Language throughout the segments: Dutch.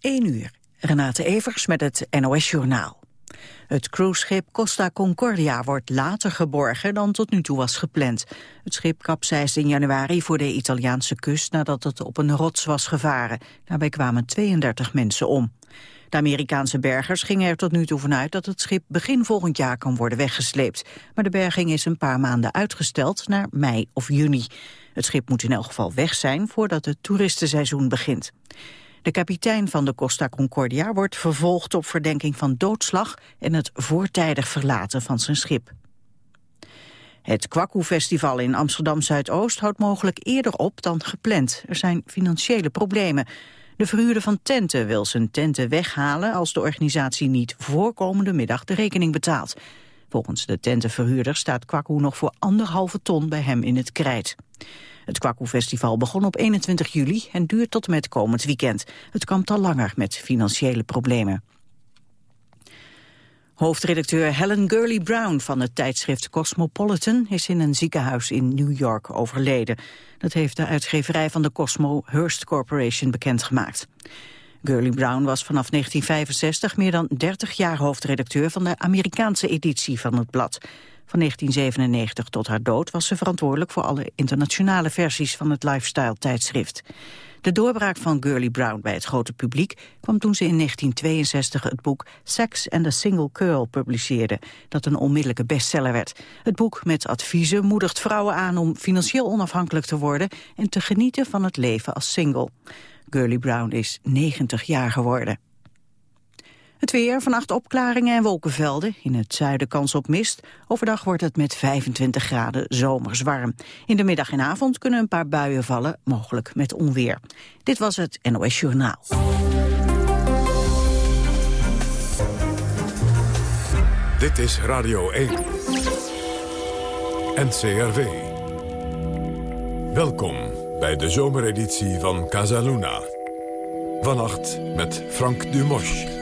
1 uur. Renate Evers met het NOS Journaal. Het cruiseschip Costa Concordia wordt later geborgen dan tot nu toe was gepland. Het schip kapseisde in januari voor de Italiaanse kust nadat het op een rots was gevaren. Daarbij kwamen 32 mensen om. De Amerikaanse bergers gingen er tot nu toe vanuit dat het schip begin volgend jaar kan worden weggesleept. Maar de berging is een paar maanden uitgesteld naar mei of juni. Het schip moet in elk geval weg zijn voordat het toeristenseizoen begint. De kapitein van de Costa Concordia wordt vervolgd op verdenking van doodslag en het voortijdig verlaten van zijn schip. Het Kwaku-festival in Amsterdam-Zuidoost houdt mogelijk eerder op dan gepland. Er zijn financiële problemen. De verhuurder van tenten wil zijn tenten weghalen als de organisatie niet voorkomende middag de rekening betaalt. Volgens de tentenverhuurder staat Kwaku nog voor anderhalve ton bij hem in het krijt. Het Kwaku-festival begon op 21 juli en duurt tot met komend weekend. Het kampt al langer met financiële problemen. Hoofdredacteur Helen Gurley Brown van het tijdschrift Cosmopolitan is in een ziekenhuis in New York overleden. Dat heeft de uitgeverij van de Cosmo Hearst Corporation bekendgemaakt. Gurley Brown was vanaf 1965 meer dan 30 jaar hoofdredacteur van de Amerikaanse editie van het blad. Van 1997 tot haar dood was ze verantwoordelijk voor alle internationale versies van het lifestyle-tijdschrift. De doorbraak van Gurley Brown bij het grote publiek kwam toen ze in 1962 het boek Sex and a Single Girl publiceerde, dat een onmiddellijke bestseller werd. Het boek met adviezen moedigt vrouwen aan om financieel onafhankelijk te worden en te genieten van het leven als single. Gurley Brown is 90 jaar geworden. Het weer, vannacht opklaringen en wolkenvelden. In het zuiden kans op mist. Overdag wordt het met 25 graden zomers warm. In de middag en avond kunnen een paar buien vallen, mogelijk met onweer. Dit was het NOS Journaal. Dit is Radio 1. NCRV. Welkom bij de zomereditie van Casaluna. Vannacht met Frank Dumosch.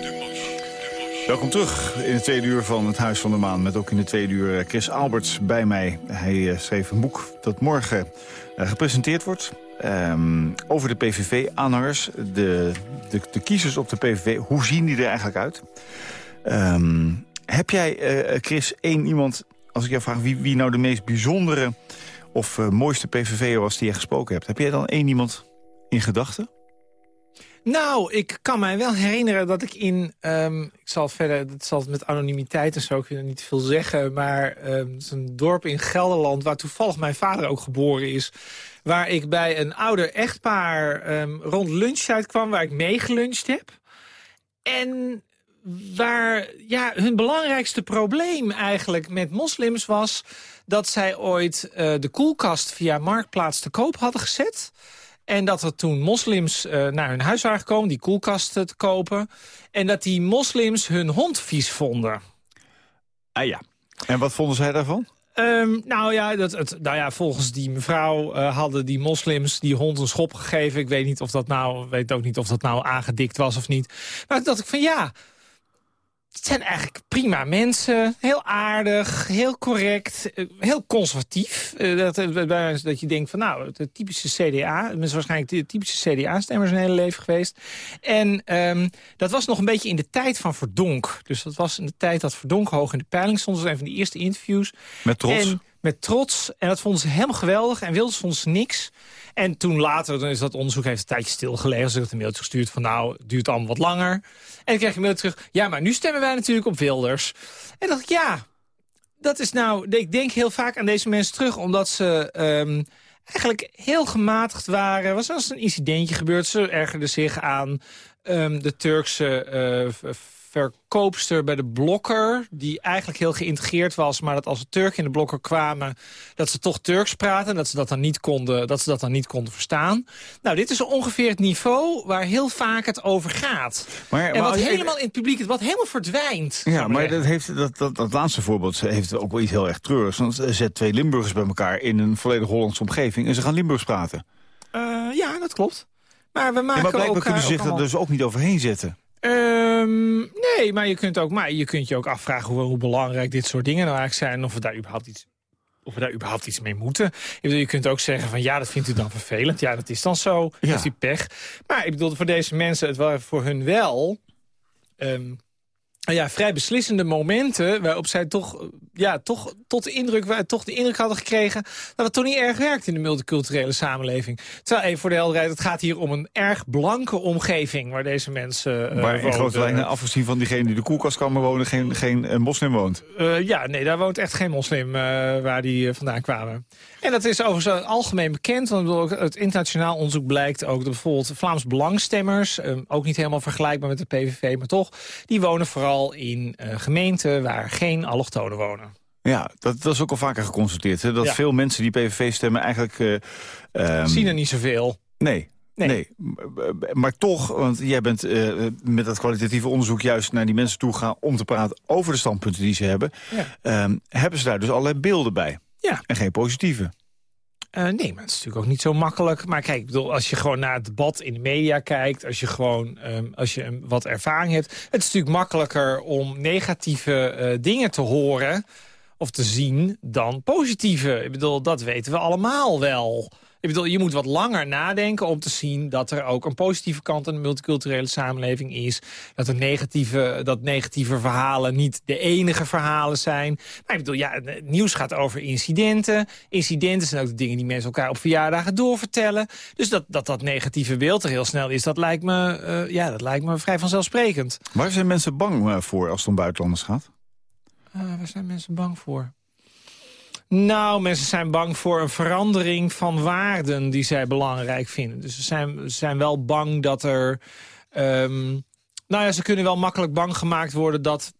Welkom terug in het tweede uur van het Huis van de Maan. Met ook in het tweede uur Chris Alberts bij mij. Hij uh, schreef een boek dat morgen uh, gepresenteerd wordt. Um, over de PVV-aanhangers. De, de, de, kiezers op de PVV. Hoe zien die er eigenlijk uit? Um, heb jij, Chris, één iemand... Als ik jou vraag wie, wie nou de meest bijzondere of mooiste PVV'er was die je gesproken hebt. Heb jij dan één iemand in gedachten? Nou, ik kan mij wel herinneren dat ik in... Um, ik zal verder, dat zal met anonimiteit en zo, ik wil niet veel zeggen... maar um, het is een dorp in Gelderland waar toevallig mijn vader ook geboren is... waar ik bij een ouder echtpaar um, rond lunchtijd kwam... waar ik meegeluncht heb. En waar ja, hun belangrijkste probleem eigenlijk met moslims was... dat zij ooit uh, de koelkast via Marktplaats te koop hadden gezet... En dat er toen moslims uh, naar hun huis waren gekomen, die koelkasten te kopen. En dat die moslims hun hond vies vonden. Ah ja. En wat vonden zij daarvan? Um, nou, ja, dat, het, nou ja, volgens die mevrouw uh, hadden die moslims die hond een schop gegeven. Ik weet niet of dat nou, weet ook niet of dat nou aangedikt was of niet. Maar dat ik van ja, het zijn eigenlijk prima mensen. Heel aardig, heel correct, eh, heel conservatief. Eh, dat, dat je denkt van nou, de typische CDA. is waarschijnlijk de typische CDA-stemmer zijn hele leven geweest. En um, dat was nog een beetje in de tijd van Verdonk. Dus dat was in de tijd dat Verdonk hoog in de peiling stond. Dat was een van de eerste interviews. Met trots? En met trots. En dat vonden ze helemaal geweldig. En Wilders vond ze niks. En toen later, dan is dat onderzoek heeft een tijdje stilgelegen. Ze heeft een mailtje gestuurd van nou, het duurt allemaal wat langer. En dan krijg je een mail terug. Ja, maar nu stemmen wij natuurlijk op Wilders. En dacht ik, ja, dat is nou... Ik denk heel vaak aan deze mensen terug, omdat ze... Um, eigenlijk heel gematigd waren. was als een incidentje gebeurd. Ze ergerden zich aan um, de Turkse uh, verkoopster bij de blokker... die eigenlijk heel geïntegreerd was... maar dat als er Turken in de blokker kwamen... dat ze toch Turks praten, dat ze dat dan niet konden, dat ze dat dan niet konden verstaan. Nou, dit is ongeveer het niveau waar heel vaak het over gaat. Maar, en wat helemaal in het publiek, wat helemaal verdwijnt. Ja, maar dat, heeft, dat, dat, dat laatste voorbeeld heeft ook wel iets heel erg treurigs. Want zet twee Limburgers bij elkaar in een volledig Hollandse omgeving... en ze gaan Limburgs praten. Uh, ja, dat klopt. Maar we maken ja, maar blijkbaar kunnen ze zich er dus ook niet overheen zetten. Um, nee, maar je kunt, ook, maar je kunt je ook afvragen hoe, hoe, belangrijk dit soort dingen nou eigenlijk zijn. Of we daar überhaupt iets of we daar überhaupt iets mee moeten. Ik bedoel, je kunt ook zeggen van ja, dat vindt u dan vervelend. Ja, dat is dan zo. Ja. Heeft u pech. Maar ik bedoel, voor deze mensen, het was voor hun wel... Ehm, ja, vrij beslissende momenten waarop zij toch, ja, toch, tot de indruk, toch de indruk hadden gekregen dat het toch niet erg werkt in de multiculturele samenleving. Terwijl, even voor de helderheid, het gaat hier om een erg blanke omgeving waar deze mensen uh, Waar in grote lijnen afgezien van diegene die de koelkast kan wonen, geen, geen uh, moslim woont. Uh, ja, nee, daar woont echt geen moslim waar die vandaan kwamen. En dat is overigens algemeen bekend, want het internationaal onderzoek blijkt ook dat bijvoorbeeld Vlaams belangstemmers, ook niet helemaal vergelijkbaar met de PVV, maar toch, die wonen vooral in uh, gemeenten waar geen allochtonen wonen. Ja, dat, dat is ook al vaker geconstateerd. Hè? Dat veel mensen die PVV stemmen eigenlijk... Uh, Zien er niet zoveel. Nee, Nee. maar toch, want jij bent uh, met dat kwalitatieve onderzoek juist naar die mensen toe gegaan om te praten over de standpunten die ze hebben. Ja. Um, hebben ze daar dus allerlei beelden bij. Ja. En geen positieve. Uh, nee, maar het is natuurlijk ook niet zo makkelijk. Maar kijk, ik bedoel, als je gewoon naar het debat in de media kijkt... als je gewoon um, als je wat ervaring hebt... het is natuurlijk makkelijker om negatieve uh, dingen te horen of te zien dan positieve. Ik bedoel, dat weten we allemaal wel. Ik bedoel, je moet wat langer nadenken om te zien dat er ook een positieve kant aan de multiculturele samenleving is. Dat, er negatieve, dat negatieve verhalen niet de enige verhalen zijn. Maar ik bedoel, ja, het nieuws gaat over incidenten. Incidenten zijn ook de dingen die mensen elkaar op verjaardagen doorvertellen. Dus dat dat, dat negatieve beeld er heel snel is, dat lijkt me, uh, ja, dat lijkt me vrij vanzelfsprekend. Waar zijn mensen bang eh, voor als het om buitenlanders gaat? Uh, waar zijn mensen bang voor? Nou, mensen zijn bang voor een verandering van waarden die zij belangrijk vinden. Dus ze zijn, zijn wel bang dat er... Um, nou ja, ze kunnen wel makkelijk bang gemaakt worden dat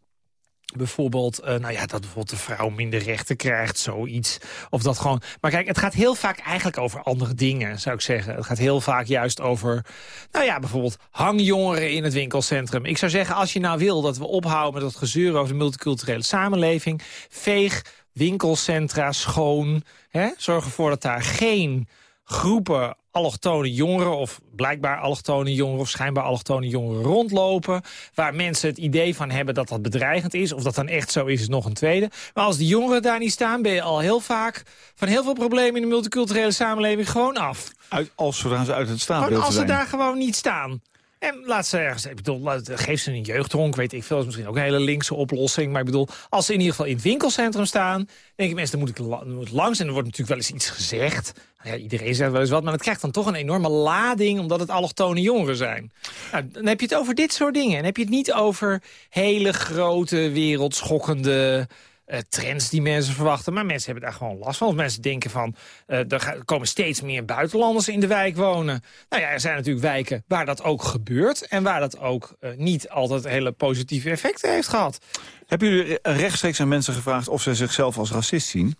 bijvoorbeeld, uh, nou ja, dat bijvoorbeeld de vrouw minder rechten krijgt, zoiets. Of dat gewoon... Maar kijk, het gaat heel vaak eigenlijk over andere dingen, zou ik zeggen. Het gaat heel vaak juist over, nou ja, bijvoorbeeld hangjongeren in het winkelcentrum. Ik zou zeggen, als je nou wil dat we ophouden met dat gezeur over de multiculturele samenleving, veeg winkelcentra schoon. Hè? Zorg ervoor dat daar geen groepen allochtone jongeren... of blijkbaar allochtone jongeren of schijnbaar allochtone jongeren rondlopen... waar mensen het idee van hebben dat dat bedreigend is... of dat dan echt zo is, is nog een tweede. Maar als die jongeren daar niet staan... ben je al heel vaak van heel veel problemen in de multiculturele samenleving gewoon af. Uit, als ze uit het staanbeeld Als ze daar gewoon niet staan. En laat ze ergens, ik bedoel, geef ze een jeugdhonk, weet ik veel. is misschien ook een hele linkse oplossing. Maar ik bedoel, als ze in ieder geval in het winkelcentrum staan... denk ik, mensen, dan moet ik langs. En er wordt natuurlijk wel eens iets gezegd. Nou ja, iedereen zegt wel eens wat, maar het krijgt dan toch een enorme lading... omdat het allochtone jongeren zijn. Nou, dan heb je het over dit soort dingen. En heb je het niet over hele grote, wereldschokkende uh, trends die mensen verwachten. Maar mensen hebben daar gewoon last van. Want mensen denken van, uh, er komen steeds meer buitenlanders in de wijk wonen. Nou ja, er zijn natuurlijk wijken waar dat ook gebeurt. En waar dat ook uh, niet altijd hele positieve effecten heeft gehad. Hebben jullie rechtstreeks aan mensen gevraagd of ze zichzelf als racist zien?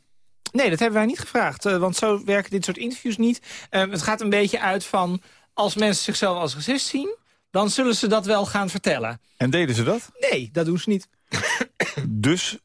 Nee, dat hebben wij niet gevraagd. want zo werken dit soort interviews niet. het gaat een beetje uit van, als mensen zichzelf als racist zien... dan zullen ze dat wel gaan vertellen. En deden ze dat? Nee, dat doen ze niet. Dus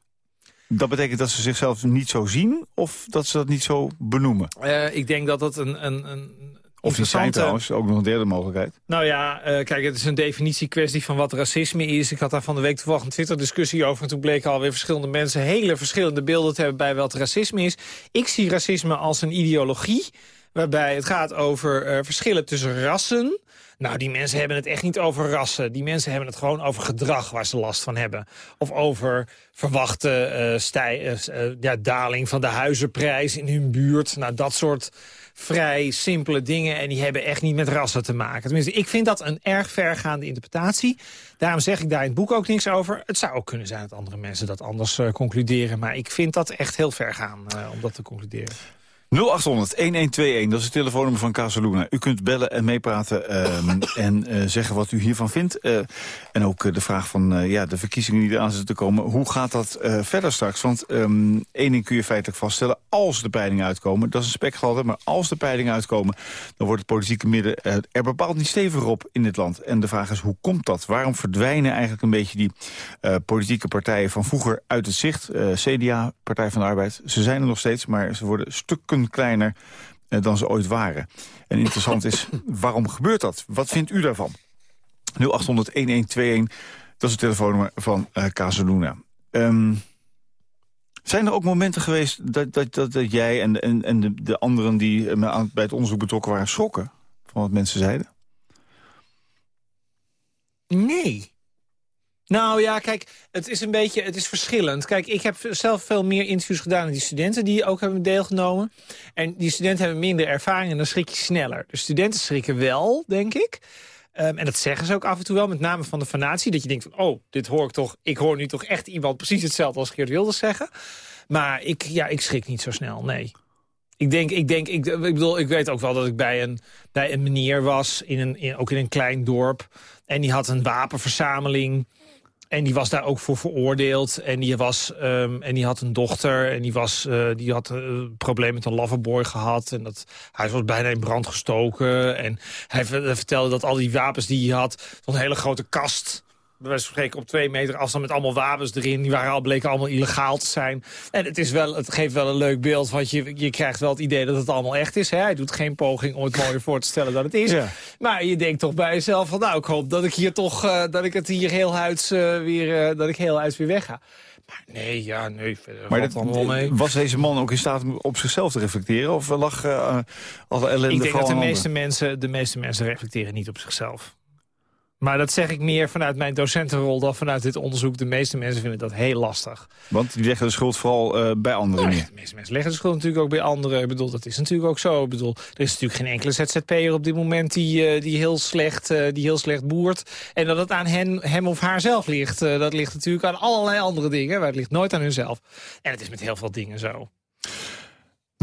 dat betekent dat ze zichzelf niet zo zien of dat ze dat niet zo benoemen? Uh, ik denk dat dat een... een, een of die zijn trouwens, ook nog een derde mogelijkheid. Nou ja, uh, kijk, het is een definitiekwestie van wat racisme is. Ik had daar van de week toevallig een Twitter-discussie over... en toen bleken alweer verschillende mensen hele verschillende beelden te hebben... bij wat racisme is. Ik zie racisme als een ideologie... waarbij het gaat over uh, verschillen tussen rassen... Nou, die mensen hebben het echt niet over rassen. Die mensen hebben het gewoon over gedrag waar ze last van hebben. Of over verwachte uh, stij, uh, ja, daling van de huizenprijs in hun buurt. Nou, dat soort vrij simpele dingen. En die hebben echt niet met rassen te maken. Tenminste, ik vind dat een erg vergaande interpretatie. Daarom zeg ik daar in het boek ook niks over. Het zou ook kunnen zijn dat andere mensen dat anders concluderen. Maar ik vind dat echt heel ver gaan om dat te concluderen. 0800 1121, dat is het telefoonnummer van Casaluna. U kunt bellen en meepraten uh, en uh, zeggen wat u hiervan vindt. Uh, en ook eh, de vraag van ja, de verkiezingen die eraan zitten te komen. Hoe gaat dat verder straks? Want um, één ding kun je feitelijk vaststellen. Als de peilingen uitkomen, dat is een spekgehalte... maar als de peilingen uitkomen, dan wordt het politieke midden er bepaald niet stevig op in dit land. En de vraag is, hoe komt dat? Waarom verdwijnen eigenlijk een beetje die politieke partijen van vroeger uit het zicht? CDA, Partij van de Arbeid, ze zijn er nog steeds, maar ze worden stukken kleiner eh, dan ze ooit waren. En interessant is, waarom gebeurt dat? Wat vindt u daarvan? 0800-1121, dat is het telefoonnummer van uh, Casaluna. Um, Zijn er ook momenten geweest dat, dat, dat, dat jij en, en, en de, de anderen die eh, bij het onderzoek betrokken waren schrokken van wat mensen zeiden? Nee. Nou ja, kijk, het is een beetje, het is verschillend. Kijk, ik heb zelf veel meer interviews gedaan met die studenten die ook hebben deelgenomen. En die studenten hebben minder ervaring en dan schrik je sneller. De studenten schrikken wel, denk ik. Ehm, en dat zeggen ze ook af en toe wel, met name van de fanatie. Dat je denkt van, oh, dit hoor ik toch, ik hoor nu toch echt iemand precies hetzelfde als Geert Wilders zeggen. Maar ik, ja, ik schrik niet zo snel, nee. Ik denk, ik denk, ik, ik bedoel, ik weet ook wel dat ik bij een, bij een meneer was, in een, ook in een klein dorp. En die had een wapenverzameling. En die was daar ook voor veroordeeld. En die, was, um, en die had een dochter. En die, was, uh, die had een probleem met een loverboy gehad. En dat, hij was bijna in brand gestoken. En hij vertelde dat al die wapens die hij had... een hele grote kast bij wijze van spreken op twee meter afstand met allemaal wapens erin. Die waren al, bleken allemaal illegaal te zijn. En het, is wel, het geeft wel een leuk beeld, want je, je krijgt wel het idee dat het allemaal echt is. Hè? Hij doet geen poging om het mooier voor te stellen dan het is. Maar je denkt toch bij jezelf van nou, ik hoop dat ik hier toch, uh, dat ik het hier heel huids uh, weer, uh, dat ik heel huids weer wegga. Maar nee, ja, nee. Maar dat, allemaal mee. was deze man ook in staat om op zichzelf te reflecteren? Of lag alle ellende Ik denk dat de meeste, mensen, de meeste mensen reflecteren niet op zichzelf. Maar dat zeg ik meer vanuit mijn docentenrol dan vanuit dit onderzoek. De meeste mensen vinden dat heel lastig. Want die leggen de schuld vooral uh, bij anderen nou, De meeste mensen leggen de schuld natuurlijk ook bij anderen. Ik bedoel, dat is natuurlijk ook zo. Ik bedoel, er is natuurlijk geen enkele ZZP'er op dit moment die, uh, die, heel slecht, uh, die heel slecht boert. En dat het aan hen, hem of haar zelf ligt. dat ligt natuurlijk aan allerlei andere dingen. Maar het ligt nooit aan hunzelf. En het is met heel veel dingen zo.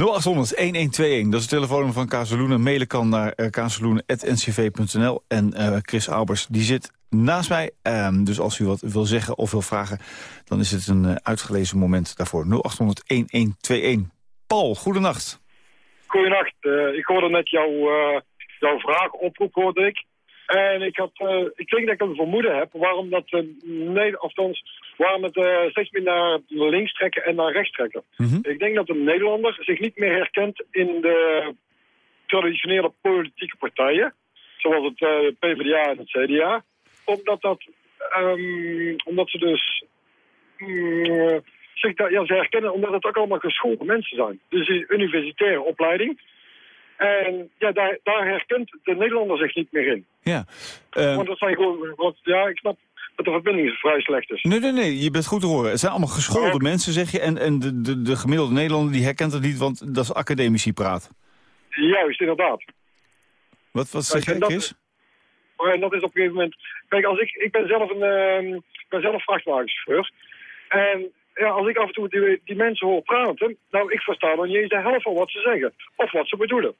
0800-1121, dat is het telefoonnummer van Kazeloenen. Mailen kan naar uh. En uh, Chris Albers, die zit naast mij. Um, dus als u wat wil zeggen of wil vragen, dan is het een uh, uitgelezen moment daarvoor. 0800-1121. Paul, goedenacht. Goedenacht. ik hoorde net jouw, jouw vraag, oproep hoorde ik. En ik, had, uh, ik denk dat ik een vermoeden heb waarom dat, uh, nee, althans, waarom het uh, steeds meer naar links trekken en naar rechts trekken. Mm Ik denk dat de Nederlander zich niet meer herkent in de traditionele politieke partijen, zoals het PvdA en het CDA, omdat, dat, um, omdat ze dus um, zich dat, ja, ze herkennen omdat het ook allemaal geschoolde mensen zijn. Dus een universitaire opleiding. En ja, daar, daar herkent de Nederlander zich niet meer in. Ja. Uh, Want dat zijn gewoon, wat, ja, ik snap dat de verbinding vrij slecht is. Nee, nee, nee, je bent goed te horen. Het zijn allemaal geschoolde oh. mensen, zeg je. En, en de, de, de gemiddelde Nederlander die herkent het niet, want dat is academici praat. Juist, inderdaad. Wat, wat zeg je, Chris? En dat is op een gegeven moment... Kijk, als ik, ik ben zelf een uh, ben zelf vrachtwagenchauffeur. En ja, als ik af en toe die, die mensen hoor praten... Nou, ik versta dan niet eens de helft van wat ze zeggen. Of wat ze bedoelen.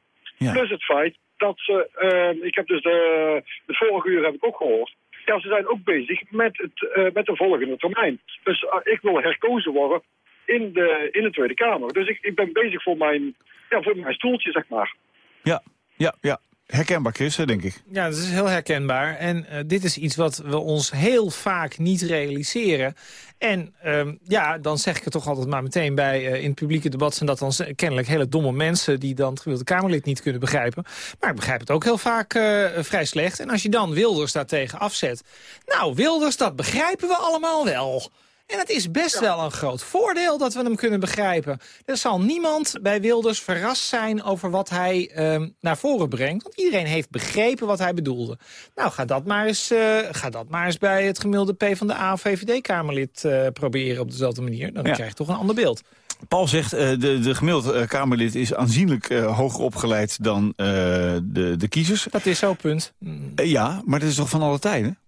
Ja. Plus het feit dat ze, uh, ik heb dus de, de vorige uur heb ik ook gehoord, ja, ze zijn ook bezig met, het, uh, met de volgende termijn. Dus uh, ik wil herkozen worden in de, in de Tweede Kamer. Dus ik, ik ben bezig voor mijn, ja, voor mijn stoeltje, zeg maar. Ja, ja, ja. Herkenbaar, Chris, denk ik. Ja, dat is heel herkenbaar. En uh, dit is iets wat we ons heel vaak niet realiseren. En um, ja, dan zeg ik het toch altijd maar meteen bij uh, in het publieke debat... zijn dat dan kennelijk hele domme mensen... die dan het Kamerlid niet kunnen begrijpen. Maar ik begrijp het ook heel vaak uh, vrij slecht. En als je dan Wilders daartegen afzet... nou, Wilders, dat begrijpen we allemaal wel... En het is best wel een groot voordeel dat we hem kunnen begrijpen. Er zal niemand bij Wilders verrast zijn over wat hij uh, naar voren brengt. Want iedereen heeft begrepen wat hij bedoelde. Nou, ga dat maar eens, uh, ga dat maar eens bij het gemiddelde P van de A of VVD-Kamerlid uh, proberen op dezelfde manier. Dan ja. krijg je toch een ander beeld. Paul zegt, uh, de, de gemiddelde Kamerlid is aanzienlijk hoger opgeleid dan de, de kiezers. Dat is zo, punt. Ja, maar dat is toch van alle tijden?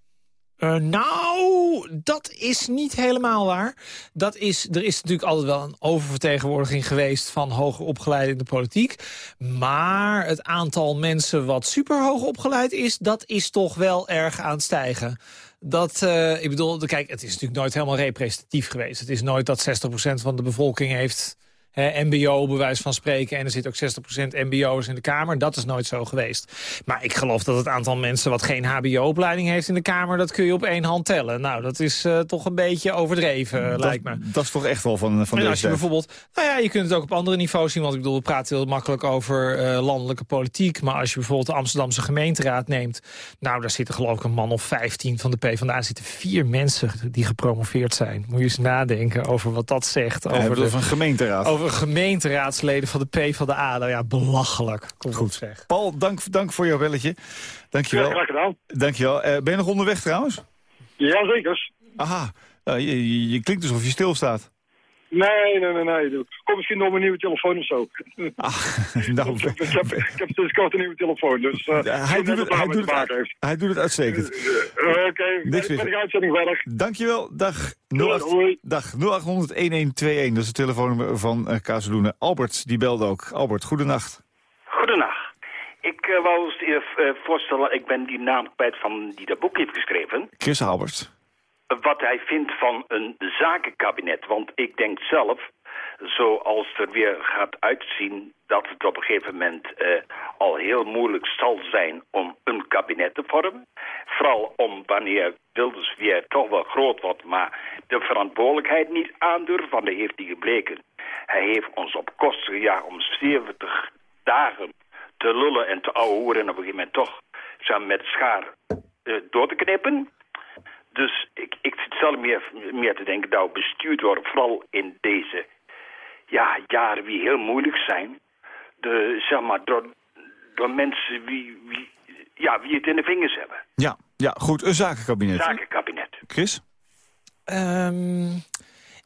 Uh, nou, dat is niet helemaal waar. Dat is, er is natuurlijk altijd wel een oververtegenwoordiging geweest... van hoger opgeleid in de politiek. Maar het aantal mensen wat superhoog opgeleid is... dat is toch wel erg aan het stijgen. Dat, uh, ik bedoel, kijk, het is natuurlijk nooit helemaal representatief geweest. Het is nooit dat 60% van de bevolking heeft mbo, bij wijze van spreken. En er zit ook 60% mbo'ers in de Kamer. Dat is nooit zo geweest. Maar ik geloof dat het aantal mensen wat geen hbo-opleiding heeft in de Kamer... dat kun je op één hand tellen. Nou, dat is uh, toch een beetje overdreven, dat, lijkt me. Dat is toch echt wel van, van en deze als je bijvoorbeeld, nou ja, je kunt het ook op andere niveaus zien. Want ik bedoel, we praten heel makkelijk over uh, landelijke politiek. Maar als je bijvoorbeeld de Amsterdamse gemeenteraad neemt... nou, daar zitten geloof ik een man of 15 van de PvdA. zitten vier mensen die gepromoveerd zijn. Moet je eens nadenken over wat dat zegt. Over, de, een gemeenteraad. Over gemeenteraadsleden van de PvdA. Nou ja, belachelijk. Kom Goed. zeg. Paul, dank, dank voor jouw belletje. Dankjewel. Ja, graag gedaan. Dankjewel. Uh, ben je nog onderweg trouwens? Ja, zeker. Aha. Uh, je, je, je klinkt alsof je stilstaat. Nee, nee, nee, nee. Kom misschien nog mijn nieuwe telefoon of zo. Ah, nou, ik, heb, ik, heb, ik heb sinds kort een nieuwe telefoon, dus... Uh, hij, doet het, hij, doet het, hij doet het uitstekend. Uh, Oké, okay. Niks ben de uitzending verder. Dankjewel, dag. 08, dag 0800-1121, dat is het telefoonnummer van uh, Kazeloenen. Albert, die belde ook. Albert, goedenacht. Goedenacht. Ik uh, wou eens uh, voorstellen, ik ben die naam kwijt van die dat boek heeft geschreven. Chris Albert wat hij vindt van een zakenkabinet. Want ik denk zelf, zoals er weer gaat uitzien... dat het op een gegeven moment uh, al heel moeilijk zal zijn om een kabinet te vormen. Vooral om wanneer Wilders weer toch wel groot wordt... maar de verantwoordelijkheid niet aandurft, want dat heeft hij gebleken. Hij heeft ons op kosten gejaagd om 70 dagen te lullen en te ouwehoeren... en op een gegeven moment toch samen met schaar uh, door te knippen... Dus ik, ik zit zelf meer, meer te denken, nou bestuurd worden, vooral in deze ja, jaren die heel moeilijk zijn. De, zeg maar, door, door mensen wie, wie, ja, wie het in de vingers hebben. Ja, ja goed, een zakenkabinet. Zakenkabinet. Chris? Um,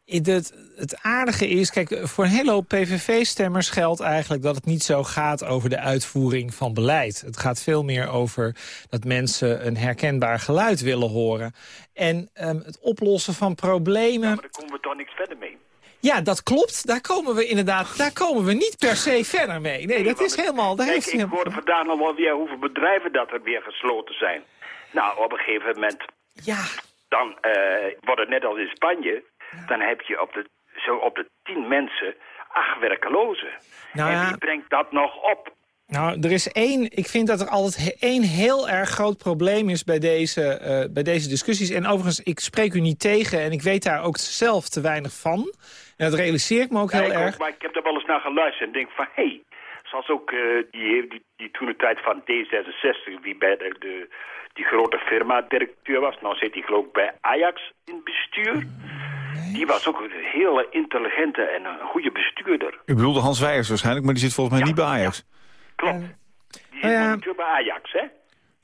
het, het aardige is, kijk, voor een hele hoop PVV-stemmers geldt eigenlijk dat het niet zo gaat over de uitvoering van beleid. Het gaat veel meer over dat mensen een herkenbaar geluid willen horen. En um, het oplossen van problemen... Ja, maar daar komen we toch niks verder mee. Ja, dat klopt. Daar komen we inderdaad daar komen we niet per se verder mee. Nee, nee dat is helemaal... Daar kijk, heeft ik helemaal... hoorde vandaag wel weer hoeveel bedrijven dat er weer gesloten zijn. Nou, op een gegeven moment... Ja. Dan uh, wordt het net als in Spanje dan heb je op de, zo op de tien mensen acht werkelozen. Nou ja, en wie brengt dat nog op? Nou, er is één, ik vind dat er altijd één heel erg groot probleem is bij deze, uh, bij deze discussies. En overigens, ik spreek u niet tegen en ik weet daar ook zelf te weinig van. En dat realiseer ik me ook ja, heel ik erg. Ook, maar ik heb er wel eens naar geluisterd en denk van, hé, hey, zoals ook uh, die, die, die toen de tijd van D66, wie bij de, de die grote firma directeur was. Nou zit hij geloof ik bij Ajax in bestuur. Die was ook een hele intelligente en een goede bestuurder. U bedoelde Hans Weijers waarschijnlijk, maar die zit volgens mij ja, niet bij Ajax. Ja. Klopt. Die ja. natuurlijk bij Ajax, hè?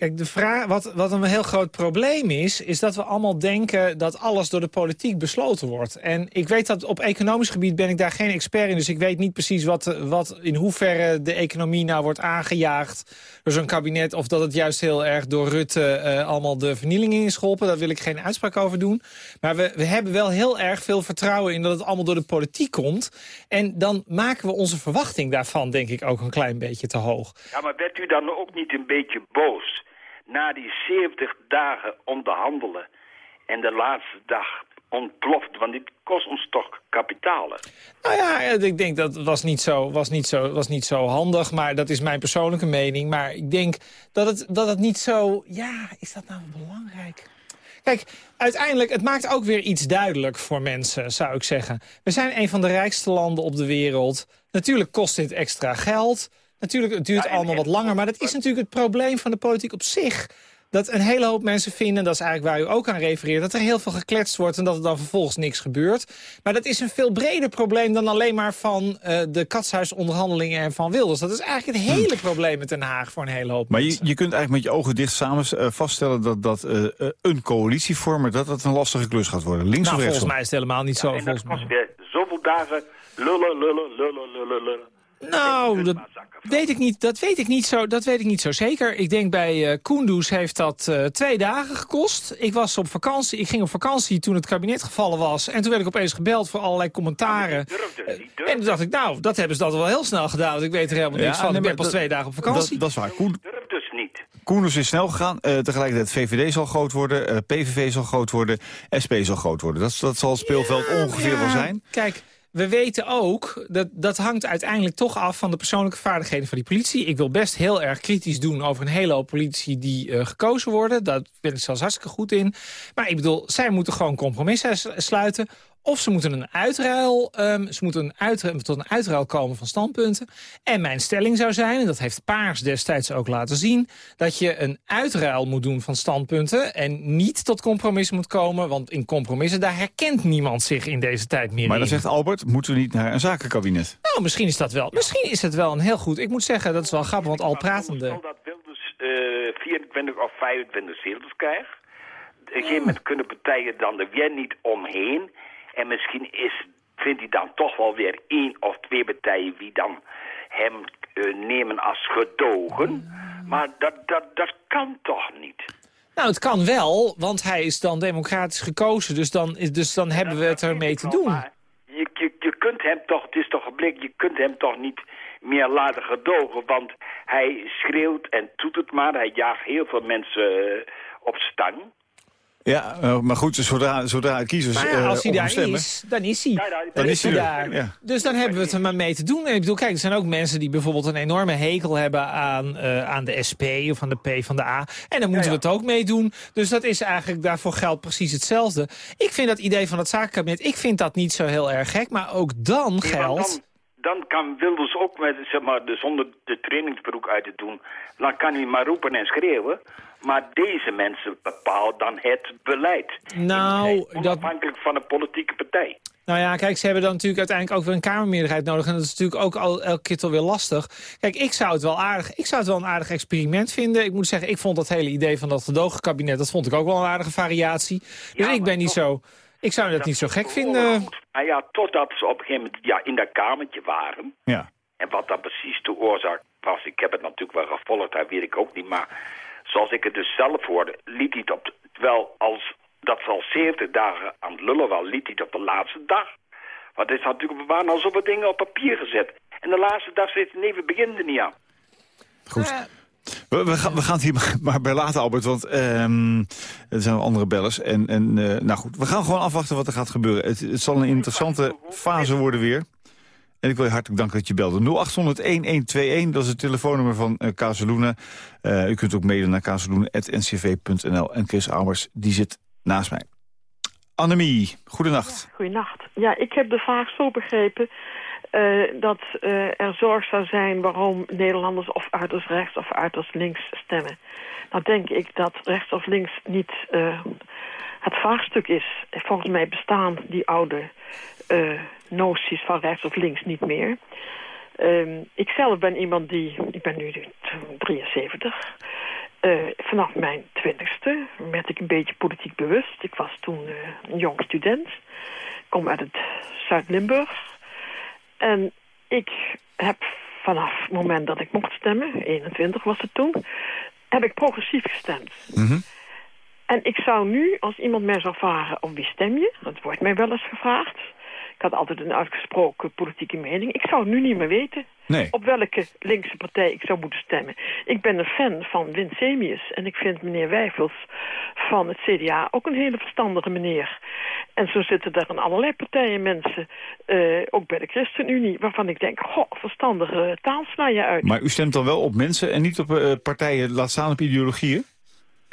Kijk, de vraag, wat, wat een heel groot probleem is... is dat we allemaal denken dat alles door de politiek besloten wordt. En ik weet dat op economisch gebied ben ik daar geen expert in... dus ik weet niet precies wat, wat, in hoeverre de economie nou wordt aangejaagd... door zo'n kabinet, of dat het juist heel erg door Rutte... Uh, allemaal de vernieling in is geholpen. Daar wil ik geen uitspraak over doen. Maar we, we hebben wel heel erg veel vertrouwen in dat het allemaal door de politiek komt. En dan maken we onze verwachting daarvan, denk ik, ook een klein beetje te hoog. Ja, maar bent u dan ook niet een beetje boos na die 70 dagen onderhandelen en de laatste dag ontploft, want dit kost ons toch kapitalen. Nou ja, ik denk dat was niet, zo, was, niet zo, was niet zo handig, maar dat is mijn persoonlijke mening. Maar ik denk dat het, dat het niet zo... Ja, is dat nou belangrijk? Kijk, uiteindelijk, het maakt ook weer iets duidelijk voor mensen, zou ik zeggen. We zijn een van de rijkste landen op de wereld. Natuurlijk kost dit extra geld. Natuurlijk, het duurt Ja, en- allemaal wat langer. Maar dat is natuurlijk het probleem van de politiek op zich. Dat een hele hoop mensen vinden, dat is eigenlijk waar u ook aan refereert... dat er heel veel gekletst wordt en dat er dan vervolgens niks gebeurt. Maar dat is een veel breder probleem dan alleen maar van eh, de katshuisonderhandelingen en van Wilders. Dat is eigenlijk het hele probleem met Den Haag voor een hele hoop Hmm. Maar je, mensen. je kunt eigenlijk met je ogen dicht samen eh, vaststellen dat, dat eh, een coalitievormer dat dat een lastige klus gaat worden. Links Nou, of rechts? volgens mij is het helemaal niet zo. en dat volgens mij. kost weer zoveel dagen lullen, lullen, lullen, lullen, lullen. Nou, dat weet ik niet. Dat weet ik niet zo. Dat weet ik niet zo zeker. Ik denk bij eh Kunduz heeft dat eh, twee dagen gekost. Ik was op vakantie. Ik ging op vakantie toen het kabinet gevallen was. En toen werd ik opeens gebeld voor allerlei commentaren. Durfde, die En toen dacht ik, nou, dat hebben ze dat wel heel snel gedaan. Want ik weet er helemaal Ja, niks van. nee, ik ben pas twee dagen op vakantie. dat is waar. Koen, dus niet. Koenders is snel gegaan. Eh, tegelijkertijd VVD zal groot worden, eh, PVV zal groot worden, SP zal groot worden. Dat, dat zal het speelveld ongeveer Ja, wel zijn. Kijk, we weten ook, dat, dat hangt uiteindelijk toch af van de persoonlijke vaardigheden van die politie. Ik wil best heel erg kritisch doen over een hele hoop politici die uh, gekozen worden. Daar ben ik zelfs hartstikke goed in. Maar ik bedoel, zij moeten gewoon compromissen sluiten of ze moeten een uitruil, um, ze moeten een uitruil, tot een uitruil komen van standpunten. En mijn stelling zou zijn, en dat heeft Paars destijds ook laten zien... dat je een uitruil moet doen van standpunten... en niet tot compromissen moet komen. Want in compromissen, daar herkent niemand zich in deze tijd meer Maar dan zegt Albert, moeten we niet naar een zakenkabinet? Nou, misschien is dat wel. Misschien is het wel een heel goed... Ik moet zeggen, dat is wel grappig, want al pratende... dat Wilders uh, 24 of 25 zetels krijgt... Op een gegeven moment kunnen partijen dan er weer niet omheen... En misschien is, vindt hij dan toch wel weer één of twee partijen die dan hem uh, nemen als gedogen. Maar dat, dat, dat kan toch niet? Nou, het kan wel, want hij is dan democratisch gekozen. Dus dan, dus dan hebben we het ermee te doen. Je, je, je kunt hem toch, het is toch gebleken, je kunt hem toch niet meer laten gedogen. Want hij schreeuwt en doet het maar. Hij jaagt heel veel mensen uh, op stang. Ja, uh, maar goed, zodra, zodra kiezers maar ja, als hij daar stemmen, is, dan is hij. Ja, dan, dan is hij daar. Ja. Dus dan hebben we het er maar mee te doen. En ik bedoel, kijk, er zijn ook mensen die bijvoorbeeld een enorme hekel hebben aan, uh, aan de SP of aan de P van de A. En dan moeten Ja, ja. we het ook mee doen. Dus dat is eigenlijk, daarvoor geldt precies hetzelfde. Ik vind dat idee van het zakenkabinet, ik vind dat niet zo heel erg gek. Maar ook dan geldt... Dan, dan kan Wilders ook met, zeg maar, de, zonder de trainingsbroek uit te doen... dan kan hij maar roepen en schreeuwen. Maar deze mensen bepalen dan het beleid. Nou, dat, Onafhankelijk van een politieke partij. Nou ja, kijk, ze hebben dan natuurlijk uiteindelijk ook weer een kamermeerderheid nodig. En dat is natuurlijk ook al, elke keer toch weer lastig. Kijk, ik zou het wel aardig, ik zou het wel een aardig experiment vinden. Ik moet zeggen, ik vond dat hele idee van dat gedogenkabinet, dat vond ik ook wel een aardige variatie. Dus Ja, ik ben niet toch- zo, ik zou dat niet zo gek vinden. Nou ja, totdat ze op een gegeven moment ja, in dat kamertje waren. Ja. En wat dan precies de oorzaak was, ik heb het natuurlijk wel gevolgd, dat weet ik ook niet. Maar zoals ik het dus zelf hoorde, liet hij het op... de- Terwijl als, dat ze al 70 dagen aan het lullen was, liet hij het op de laatste dag. Want het is natuurlijk, waren al zoveel dingen op papier gezet. En de laatste dag zit nee, we beginnen er niet aan. Goed. We, we, gaan, we gaan het hier maar- bij laten, Albert, want ehm, er zijn wel andere bellers. En, en eh, nou goed, we gaan gewoon afwachten wat er gaat gebeuren. Het, het zal een interessante fase worden weer. En ik wil je hartelijk danken dat je belde. 0800-1121, dat is het telefoonnummer van uh, u kunt ook mailen naar kazeluna.ncv.nl. En Chris Albers, die zit naast mij. Annemie, goedenacht. Goedenacht. Ja, ik heb de vraag zo begrepen eh, dat er zorg zou zijn waarom Nederlanders of uiterst rechts of uiterst links stemmen. Nou denk ik dat rechts of links niet het vraagstuk is. Volgens mij bestaan die oude eh, noties van rechts of links niet meer. Ehm, ik zelf ben iemand die, ik ben nu 73. Eh, vanaf mijn twintigste werd ik een beetje politiek bewust. Ik was toen eh, een jong student. Ik kom uit het Zuid-Limburg. En ik heb vanaf het moment dat ik mocht stemmen, 21 was het toen, heb ik progressief gestemd. Mhm. En ik zou nu, als iemand mij zou vragen op wie stem je, dat wordt mij wel eens gevraagd. Ik had altijd een uitgesproken politieke mening. Ik zou nu niet meer weten Nee. op welke linkse partij ik zou moeten stemmen. Ik ben een fan van Winsemius en ik vind meneer Wijfels van het CDA ook een hele verstandige meneer. En zo zitten er in allerlei partijen mensen, eh, ook bij de ChristenUnie, waarvan ik denk, goh, verstandige taal sla je uit. Maar u stemt dan wel op mensen en niet op eh, partijen, laat staan op ideologieën?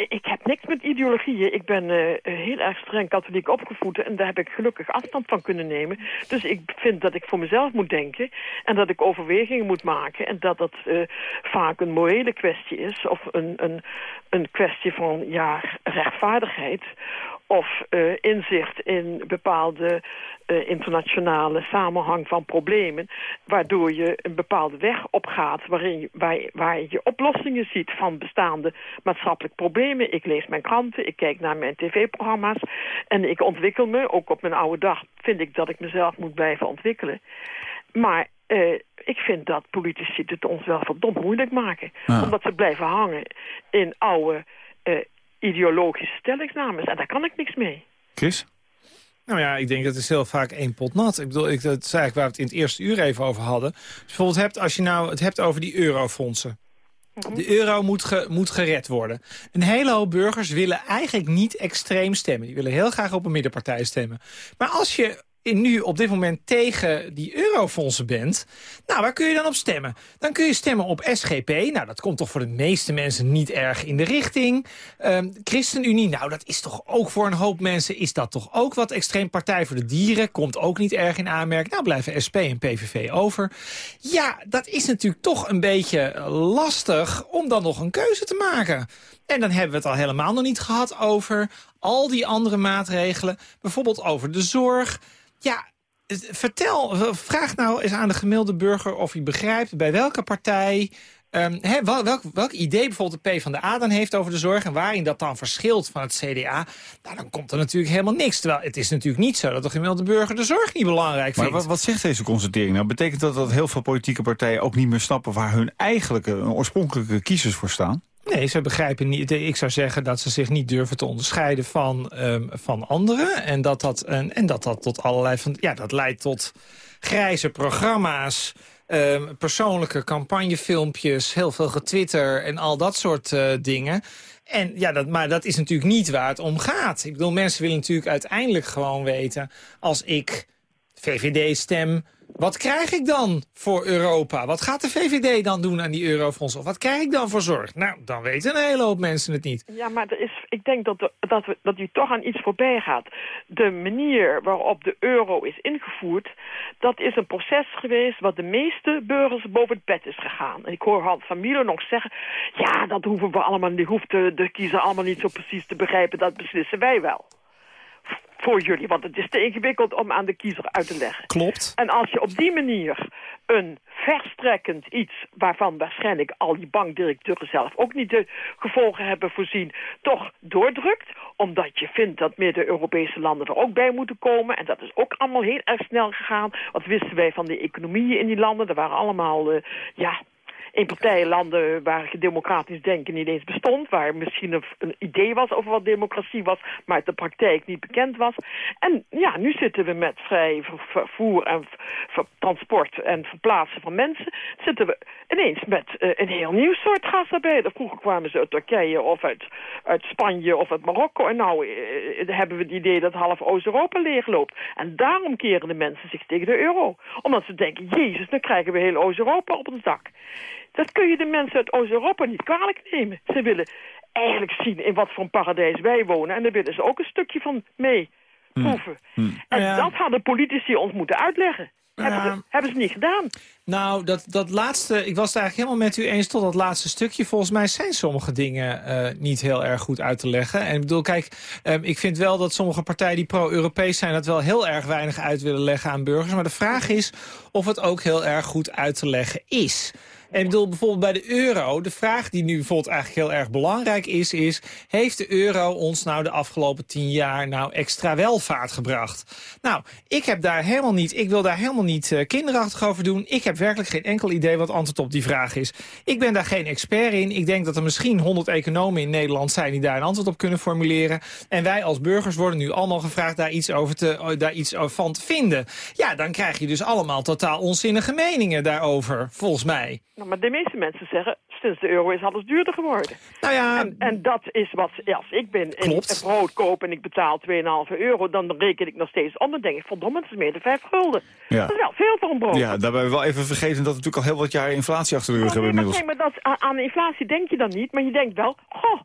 Ik heb niks met ideologieën. Ik ben eh, heel erg streng katholiek opgevoed en daar heb ik gelukkig afstand van kunnen nemen. Dus ik vind dat ik voor mezelf moet denken en dat ik overwegingen moet maken en dat dat eh, vaak een morele kwestie is of een, een, een kwestie van ja, rechtvaardigheid of eh, inzicht in bepaalde eh, internationale samenhang van problemen, waardoor je een bepaalde weg opgaat waarin je, waar, waar je oplossingen ziet van bestaande maatschappelijke problemen. Ik lees mijn kranten, ik kijk naar mijn tv-programma's en ik ontwikkel me. Ook op mijn oude dag vind ik dat ik mezelf moet blijven ontwikkelen. Maar eh, ik vind dat politici het ons wel verdomd moeilijk maken. Ja. Omdat ze blijven hangen in oude ideologische stellingsnames. En daar kan ik niks mee. Chris? Nou ja, ik denk dat het is heel vaak één pot nat. Ik bedoel, ik, dat is eigenlijk waar we het in het eerste uur even over hadden. Dus bijvoorbeeld hebt, als je nou het hebt over die eurofondsen. De euro moet, ge- moet gered worden. Een hele hoop burgers willen eigenlijk niet extreem stemmen. Die willen heel graag op een middenpartij stemmen. Maar als je nu op dit moment tegen die eurofondsen bent... nou, waar kun je dan op stemmen? Dan kun je stemmen op SGP. Nou, dat komt toch voor de meeste mensen niet erg in de richting. Um, ChristenUnie, nou, dat is toch ook voor een hoop mensen... is dat toch ook wat extreem Partij voor de Dieren... komt ook niet erg in aanmerking. Nou, blijven SP en PVV over. Ja, dat is natuurlijk toch een beetje lastig om dan nog een keuze te maken. En dan hebben we het al helemaal nog niet gehad over al die andere maatregelen. Bijvoorbeeld over de zorg. Ja, vertel, vraag nou eens aan de gemiddelde burger of hij begrijpt... bij welke partij Um, welk, welk, idee bijvoorbeeld de PvdA dan heeft over de zorg... en waarin dat dan verschilt van het CDA... Nou, dan komt er natuurlijk helemaal niks. Terwijl het is natuurlijk niet zo dat de gemiddelde burger de zorg niet belangrijk vindt. Maar wat, wat zegt deze constatering nou? Betekent dat dat heel veel politieke partijen ook niet meer snappen... waar hun eigenlijke, oorspronkelijke kiezers voor staan? Nee, ze begrijpen niet. Ik zou zeggen dat ze zich niet durven te onderscheiden van, um, van anderen. En dat dat, en, en dat dat tot allerlei van. Ja, dat leidt tot grijze programma's. Um, persoonlijke campagnefilmpjes, heel veel getwitter en al dat soort uh, dingen. En ja, dat, maar dat is natuurlijk niet waar het om gaat. Ik bedoel, mensen willen natuurlijk uiteindelijk gewoon weten... als ik VVD stem, wat krijg ik dan voor Europa? Wat gaat de VVD dan doen aan die eurofondsen? Of wat krijg ik dan voor zorg? Nou, dan weten een hele hoop mensen het niet. Ja, maar er is, ik denk dat, dat, we, dat u toch aan iets voorbij gaat. De manier waarop de euro is ingevoerd... dat is een proces geweest wat de meeste burgers boven het bed is gegaan. En ik hoor Hans van Milo nog zeggen... ja, dat hoeven we allemaal, die hoeft de, de kiezer allemaal niet zo precies te begrijpen. Dat beslissen wij wel voor jullie. Want het is te ingewikkeld om aan de kiezer uit te leggen. Klopt. En als je op die manier een verstrekkend iets... waarvan waarschijnlijk al die bankdirecteuren zelf ook niet de gevolgen hebben voorzien... toch doordrukt, omdat je vindt dat meer de Europese landen er ook bij moeten komen. En dat is ook allemaal heel erg snel gegaan. Wat wisten wij van de economieën in die landen? Er waren allemaal, uh, ja, in partijenlanden waar democratisch denken niet eens bestond. Waar misschien een, idee was over wat democratie was, maar de praktijk niet bekend was. En ja, nu zitten we met vrij vervoer en transport en verplaatsen van mensen. Zitten we ineens met uh, een heel nieuw soort gastarbeiders. Vroeger kwamen ze uit Turkije of uit, uit Spanje of uit Marokko. En nou uh, hebben we het idee dat half Oost-Europa leegloopt. En daarom keren de mensen zich tegen de euro. Omdat ze denken, jezus, dan krijgen we heel Oost-Europa op ons dak. Dat kun je de mensen uit Oost-Europa niet kwalijk nemen. Ze willen eigenlijk zien in wat voor een paradijs wij wonen. En daar willen ze ook een stukje van mee hmm. proeven. Hmm. En dat hadden politici ons moeten uitleggen. Hebben, ze, hebben ze niet gedaan. Nou, dat, dat laatste, ik was het eigenlijk helemaal met u eens tot dat laatste stukje. Volgens mij zijn sommige dingen uh, niet heel erg goed uit te leggen. En ik bedoel, kijk, um, ik vind wel dat sommige partijen die pro-Europees zijn... dat wel heel erg weinig uit willen leggen aan burgers. Maar de vraag is of het ook heel erg goed uit te leggen is. En ik bedoel bijvoorbeeld bij de euro, de vraag die nu bijvoorbeeld eigenlijk heel erg belangrijk is, is... heeft de euro ons nou de afgelopen tien jaar nou extra welvaart gebracht? Nou, ik heb daar helemaal niet, ik wil daar helemaal niet uh, kinderachtig over doen. Ik heb werkelijk geen enkel idee wat antwoord op die vraag is. Ik ben daar geen expert in. Ik denk dat er misschien honderd economen in Nederland zijn die daar een antwoord op kunnen formuleren. En wij als burgers worden nu allemaal gevraagd daar iets, over te, daar iets van te vinden. Ja, dan krijg je dus allemaal totaal onzinnige meningen daarover, volgens mij. Nou, maar de meeste mensen zeggen, sinds de euro is alles duurder geworden. Nou ja... En, en dat is wat, als ik ben en ik brood koop en ik betaal 2,5 euro... dan reken ik nog steeds om en denk ik, verdomme, het is meer dan 5 gulden. Ja. Dat is wel veel voor een brood. Ja, daarbij wel even vergeten dat we natuurlijk al heel wat jaar inflatie achter de rug oh, hebben inmiddels. Nee, maar dat, aan inflatie denk je dan niet, maar je denkt wel, goh,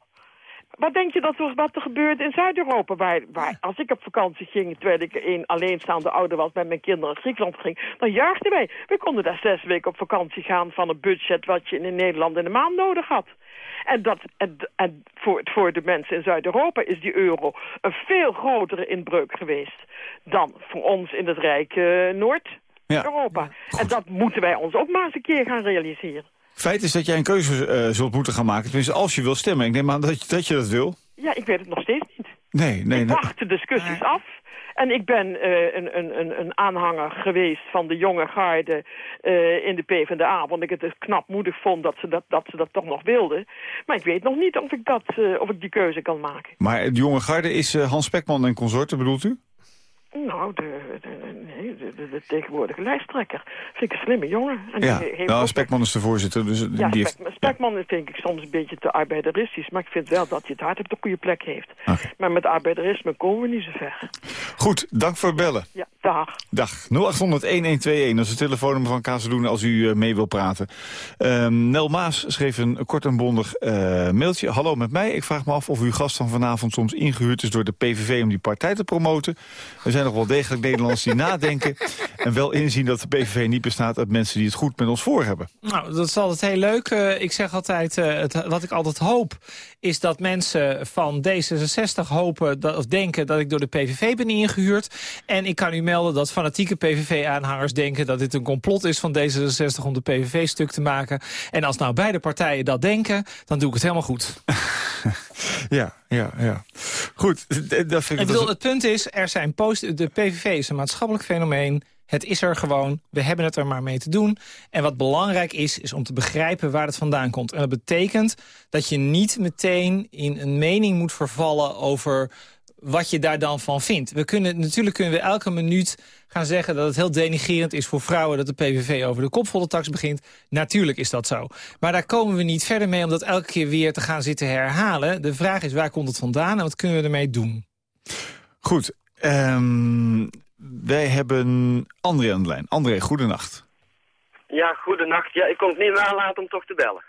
wat denk je dat er, wat er gebeurt in Zuid-Europa? Waar, waar, als ik op vakantie ging, terwijl ik een alleenstaande ouder was... met mijn kinderen naar Griekenland ging, dan juichten wij. We konden daar zes weken op vakantie gaan van een budget... wat je in Nederland in de maand nodig had. En, dat, en, en voor, voor de mensen in Zuid-Europa is die euro een veel grotere inbreuk geweest... dan voor ons in het Rijk uh, Noord-Europa. en dat moeten wij ons ook maar eens een keer gaan realiseren. Feit is dat jij een keuze uh, zult moeten gaan maken. Tenminste, als je wil stemmen. Ik neem aan dat je dat, je dat wil. Ja, ik weet het nog steeds niet. Nee, nee. Ik wacht de discussies af. En ik ben uh, een, een, een aanhanger geweest van de jonge garde uh, in de PvdA. Want ik het dus knapmoedig vond dat ze dat, dat ze dat toch nog wilden. Maar ik weet nog niet of ik, dat, uh, of ik die keuze kan maken. Maar de jonge garde is Hans Spekman en consorten, bedoelt u? Nou, de, de, de, tegenwoordige lijsttrekker. Vind ik een slimme jongen. En ja, nou, Spekman is de voorzitter. Dus ja, die Spek, Spekman vind ik soms een beetje te arbeideristisch. Maar ik vind wel dat hij het hart op de goede plek heeft. Maar met arbeiderisme komen we niet zo ver. Goed, dank voor het bellen. Ja. Dag. Dag. 0800-1121, dat is het telefoonnummer van Kazeloen als u uh, mee wil praten. Um, Nel Maas schreef een kort en bondig uh, mailtje. Hallo met mij. Ik vraag me af of uw gast van vanavond soms ingehuurd is door de PVV om die partij te promoten. Er zijn nog wel degelijk Nederlanders die nadenken en wel inzien dat de PVV niet bestaat uit mensen die het goed met ons voor hebben. Nou, dat is altijd heel leuk. Uh, ik zeg altijd, het, wat ik altijd hoop is dat mensen van D66 hopen dat, of denken dat ik door de PVV ben ingehuurd. En ik kan u melden dat fanatieke PVV-aanhangers denken dat dit een complot is van D66 om de PVV stuk te maken. En als nou beide partijen dat denken, dan doe ik het helemaal goed. ja, ja, ja. Goed. Dat vind ik, bedoel, het punt is, er zijn post de PVV is een maatschappelijk fenomeen. Het is er gewoon, we hebben het er maar mee te doen. En wat belangrijk is, is om te begrijpen waar het vandaan komt. En dat betekent dat je niet meteen in een mening moet vervallen over wat je daar dan van vindt. We kunnen, natuurlijk kunnen we elke minuut gaan zeggen dat het heel denigerend is voor vrouwen... dat de PVV over de kopvolle begint. Natuurlijk is dat zo. Maar daar komen we niet verder mee om dat elke keer weer te gaan zitten herhalen. De vraag is waar komt het vandaan en wat kunnen we ermee doen? Goed, um, wij hebben André aan de lijn. André, goedenacht. Ja, goedenacht. Ja, ik kon het niet nalaten om toch te bellen.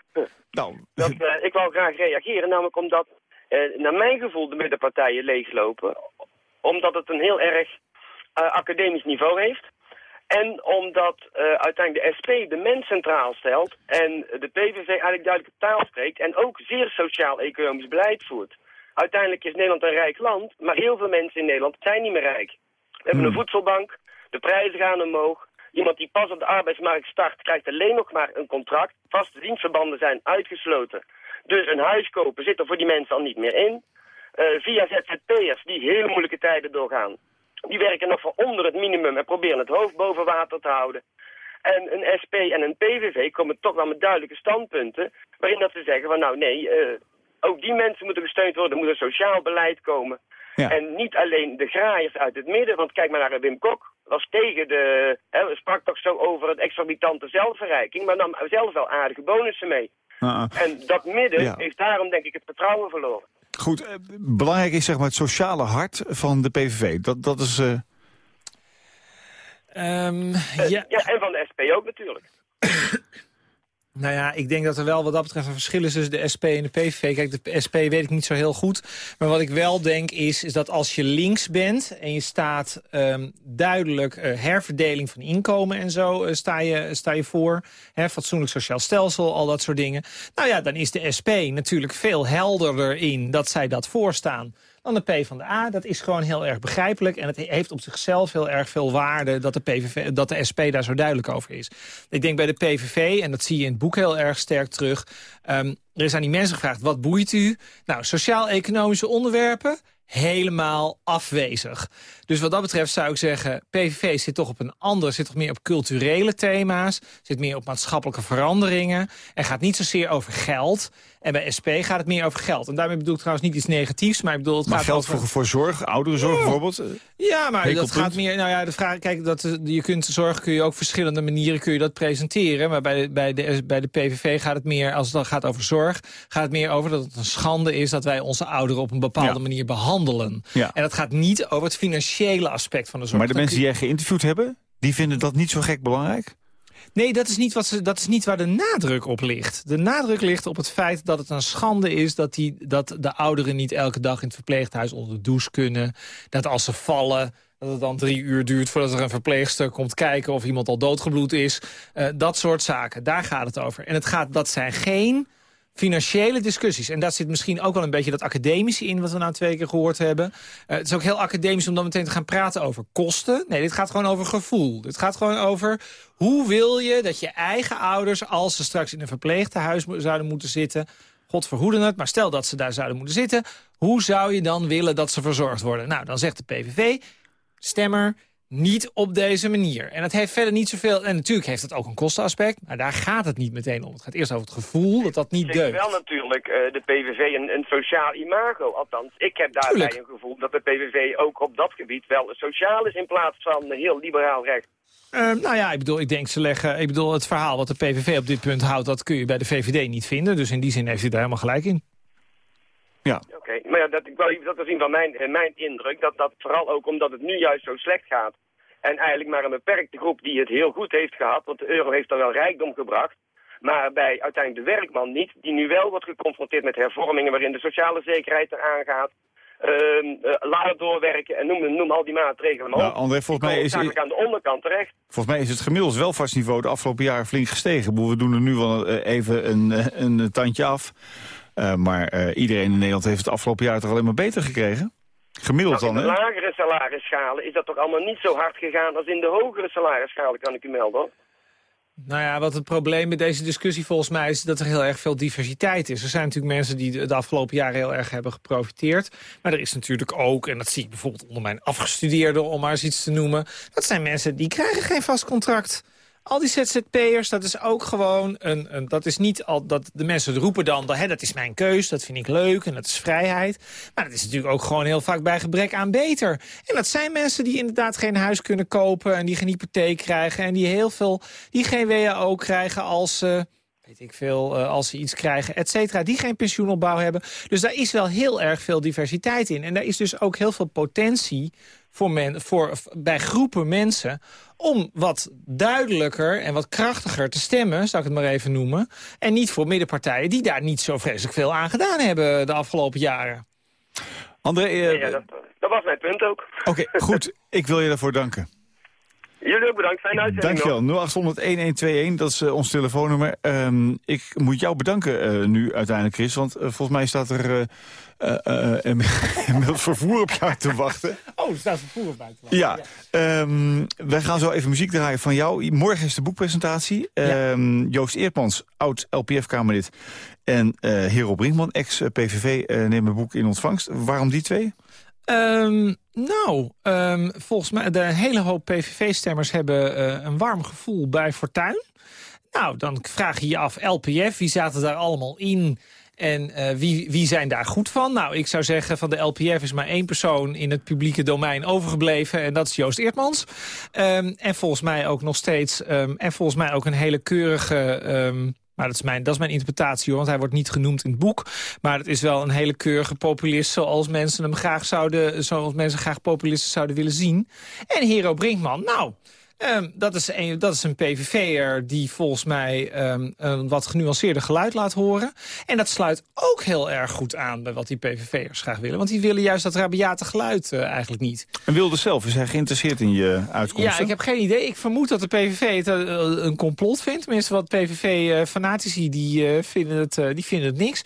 Nou. Dat, uh, ik wou graag reageren, namelijk omdat naar mijn gevoel de middenpartijen leeglopen. Omdat het een heel erg uh, academisch niveau heeft. En omdat uiteindelijk de SP de mens centraal stelt en de PVV eigenlijk duidelijke taal spreekt en ook zeer sociaal-economisch beleid voert. Uiteindelijk is Nederland een rijk land, maar heel veel mensen in Nederland zijn niet meer rijk. We hebben een hmm. voedselbank, de prijzen gaan omhoog. Iemand die pas op de arbeidsmarkt start krijgt alleen nog maar een contract. Vaste dienstverbanden zijn uitgesloten. Dus een huis kopen zit er voor die mensen al niet meer in. Uh, via ZZP'ers die hele moeilijke tijden doorgaan. Die werken nog voor onder het minimum en proberen het hoofd boven water te houden. En een SP en een PVV komen toch wel met duidelijke standpunten... waarin dat ze zeggen van nou nee, uh, ook die mensen moeten gesteund worden. Er moet een sociaal beleid komen. Ja. En niet alleen de graaiers uit het midden, want kijk maar naar Wim Kok. Was tegen de, hè, sprak toch zo over het exorbitante zelfverrijking, maar nam zelf wel aardige bonussen mee. Uh En dat midden heeft daarom denk ik het vertrouwen verloren. Goed, eh, belangrijk is zeg maar het sociale hart van de PVV. Dat, dat is... Uh... Um, ja. ja, en van de SP ook natuurlijk. Nou ja, ik denk dat er wel wat dat betreft een verschil is tussen de SP en de PVV. Kijk, de SP weet ik niet zo heel goed. Maar wat ik wel denk is, is dat als je links bent... en je staat um, duidelijk uh, herverdeling van inkomen en zo uh, sta, je, sta je voor. Hè, fatsoenlijk sociaal stelsel, al dat soort dingen. Nou ja, dan is de SP natuurlijk veel helderder in dat zij dat voorstaan dan de P van de A. Dat is gewoon heel erg begrijpelijk. En het heeft op zichzelf heel erg veel waarde dat de, PVV, dat de SP daar zo duidelijk over is. Ik denk bij de PVV, en dat zie je in het boek heel erg sterk terug... Um, er is aan die mensen gevraagd, wat boeit u? Nou, sociaal-economische onderwerpen helemaal afwezig. Dus wat dat betreft zou ik zeggen... PVV zit toch op een ander, zit toch meer op culturele thema's... zit meer op maatschappelijke veranderingen... en gaat niet zozeer over geld. En bij SP gaat het meer over geld. En daarmee bedoel ik trouwens niet iets negatiefs, maar ik bedoel... Het maar gaat geld voor, voor zorg, ouderenzorg bijvoorbeeld? Ja, maar dat gaat meer... Nou ja, de vraag, kijk, dat, je kunt zorg kun je ook verschillende manieren kun je dat presenteren. Maar bij de, bij, de, bij de PVV gaat het meer, als het dan gaat over zorg... gaat het meer over dat het een schande is dat wij onze ouderen op een bepaalde manier behandelen. Ja. En dat gaat niet over het financiële aspect van de zorg. Maar de mensen die jij geïnterviewd hebben, die vinden dat niet zo gek belangrijk? Nee, dat is, niet wat ze, dat is niet waar de nadruk op ligt. De nadruk ligt op het feit dat het een schande is... dat, die, dat de ouderen niet elke dag in het verpleeghuis onder de douche kunnen. Dat als ze vallen, dat het dan drie uur duurt voordat er een verpleegster komt kijken... of iemand al doodgebloed is. Uh, dat soort zaken, daar gaat het over. En het gaat, dat zijn geen financiële discussies. En daar zit misschien ook wel een beetje dat academische in... wat we nou twee keer gehoord hebben. Uh, het is ook heel academisch om dan meteen te gaan praten over kosten. Nee, dit gaat gewoon over gevoel. Dit gaat gewoon over hoe wil je dat je eigen ouders... als ze straks in een verpleegtehuis zouden moeten zitten... God verhoede het, maar stel dat ze daar zouden moeten zitten... hoe zou je dan willen dat ze verzorgd worden? Nou, dan zegt de PVV, stemmer niet op deze manier. En het heeft verder niet zoveel... En natuurlijk heeft het ook een kostenaspect, maar daar gaat het niet meteen om. Het gaat eerst over het gevoel dat dat niet deugt. wel natuurlijk uh, de PVV een, een, sociaal imago. Althans, ik heb daarbij een gevoel dat de PVV ook op dat gebied wel sociaal is... in plaats van heel liberaal recht. Uh, nou ja, ik bedoel, ik denk ze leggen... Ik bedoel, het verhaal wat de PVV op dit punt houdt... dat kun je bij de VVD niet vinden. Dus in die zin heeft hij daar helemaal gelijk in. Ja. Oké, maar ja, dat, ik wil dat is in van mijn, mijn indruk. Dat, dat vooral ook omdat het nu juist zo slecht gaat En eigenlijk maar een beperkte groep die het heel goed heeft gehad, want de euro heeft dan wel rijkdom gebracht. Maar bij uiteindelijk de werkman niet, die nu wel wordt geconfronteerd met hervormingen waarin de sociale zekerheid eraan gaat. Eh, laten doorwerken en noem, noem al die maatregelen maar Nou, op. André, volgens mij, is, Eigenlijk aan de onderkant terecht. volgens mij is het gemiddeld welvaartsniveau de afgelopen jaren flink gestegen. We doen er nu wel eh, even een, eh, een tandje af. Eh, maar eh, iedereen in Nederland heeft het afgelopen jaar toch alleen maar beter gekregen? Gemiddeld Nou, in dan, de hè? lagere salarisschalen is dat toch allemaal niet zo hard gegaan als in de hogere salarisschalen, kan ik u melden. hoor. Nou ja, wat het probleem met deze discussie volgens mij is dat er heel erg veel diversiteit is. Er zijn natuurlijk mensen die de de afgelopen jaren heel erg hebben geprofiteerd. Maar er is natuurlijk ook, en dat zie ik bijvoorbeeld onder mijn afgestudeerden, om maar eens iets te noemen. Dat zijn mensen die krijgen geen vast contract. Al die ZZP'ers, dat is ook gewoon een, een. Dat is niet al. Dat de mensen roepen dan. Dat, hè, dat is mijn keus, dat vind ik leuk en dat is vrijheid. Maar dat is natuurlijk ook gewoon heel vaak bij gebrek aan beter. En dat zijn mensen die inderdaad geen huis kunnen kopen. en die geen hypotheek krijgen. en die heel veel. die geen WAO krijgen als ze. weet ik veel, eh, als ze iets krijgen, et cetera, die geen pensioenopbouw hebben. Dus daar is wel heel erg veel diversiteit in. En daar is dus ook heel veel potentie voor men, voor, bij groepen mensen om wat duidelijker en wat krachtiger te stemmen, zou ik het maar even noemen. En niet voor middenpartijen die daar niet zo vreselijk veel aan gedaan hebben de afgelopen jaren. André, eh, Ja, dat, dat was mijn punt ook. oké, goed. Ik wil je daarvoor danken. Jullie ook bedankt, fijne uitzending. Dankjewel. 0800-1121, dat is eh, ons telefoonnummer. Ehm, ik moet jou bedanken eh, nu uiteindelijk, Chris. Want eh, volgens mij staat er eh, eh, eh, inmiddels vervoer op jou te wachten. Oh, er staat vervoer buiten. Ja, ehm, wij gaan zo even muziek draaien van jou. Morgen is de boekpresentatie. Ehm, Joost Eertmans, oud LPF-Kamerlid. En eh Hero Brinkman, ex-PVV, eh nemen een boek in ontvangst. Waarom die twee? Nou, ehm, volgens mij de hele hoop PVV-stemmers hebben eh, een warm gevoel bij Fortuin. Nou, dan vraag je je af, LPF, wie zaten daar allemaal in? En eh, wie, wie zijn daar goed van? Nou, ik zou zeggen, van de LPF is maar één persoon in het publieke domein overgebleven. En dat is Joost Eertmans. Ehm, en volgens mij ook nog steeds, ehm, en volgens mij ook een hele keurige... maar dat is, mijn, dat is mijn interpretatie, hoor, want hij wordt niet genoemd in het boek. Maar het is wel een hele keurige populist zoals mensen hem graag zouden, zoals mensen graag populisten zouden willen zien. En Hero Brinkman, nou, ehm, dat, is een, dat is een PVV'er die volgens mij ehm, een wat genuanceerder geluid laat horen. En dat sluit ook heel erg goed aan bij wat die PVV'ers graag willen. Want die willen juist dat rabiate geluid eh, eigenlijk niet. En Wilde zelf, is hij geïnteresseerd in je uitkomsten? Ja, ik heb geen idee. Ik vermoed dat de PVV het eh, een complot vindt. Tenminste, wat PVV-fanatici die, eh, vinden het, die vinden het niks.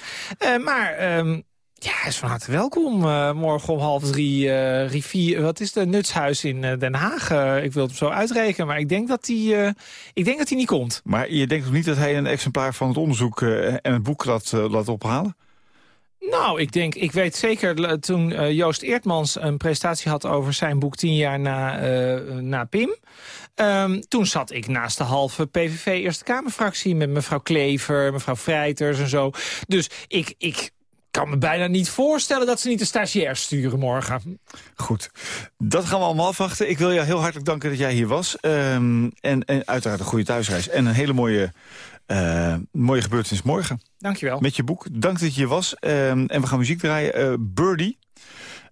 Maar ehm, ja, hij is van harte welkom. Eh, morgen om half drie eh, rivier. Wat is de Nutshuis in eh, Den Haag? Ik wil het hem zo uitrekenen, maar ik denk dat hij, ik denk dat hij niet komt. Maar je denkt toch niet dat hij een exemplaar van het onderzoek en het boek laat, laat ophalen? Nou, ik denk, ik weet zeker, toen Joost Eertmans een presentatie had over zijn boek tien jaar na, na Pim. ehm, toen zat ik naast de halve PVV Eerste Kamerfractie met mevrouw Klever, mevrouw Vrijters en zo. Dus ik, ik kan me bijna niet voorstellen dat ze niet een stagiair sturen morgen. Goed, dat gaan we allemaal afwachten. Ik wil jou heel hartelijk danken dat jij hier was. Ehm, en, en uiteraard een goede thuisreis. En een hele mooie, eh, mooie gebeurtenis morgen. Dankjewel. Met je boek. Dank dat je hier was. Ehm, en we gaan muziek draaien. Eh, Birdie.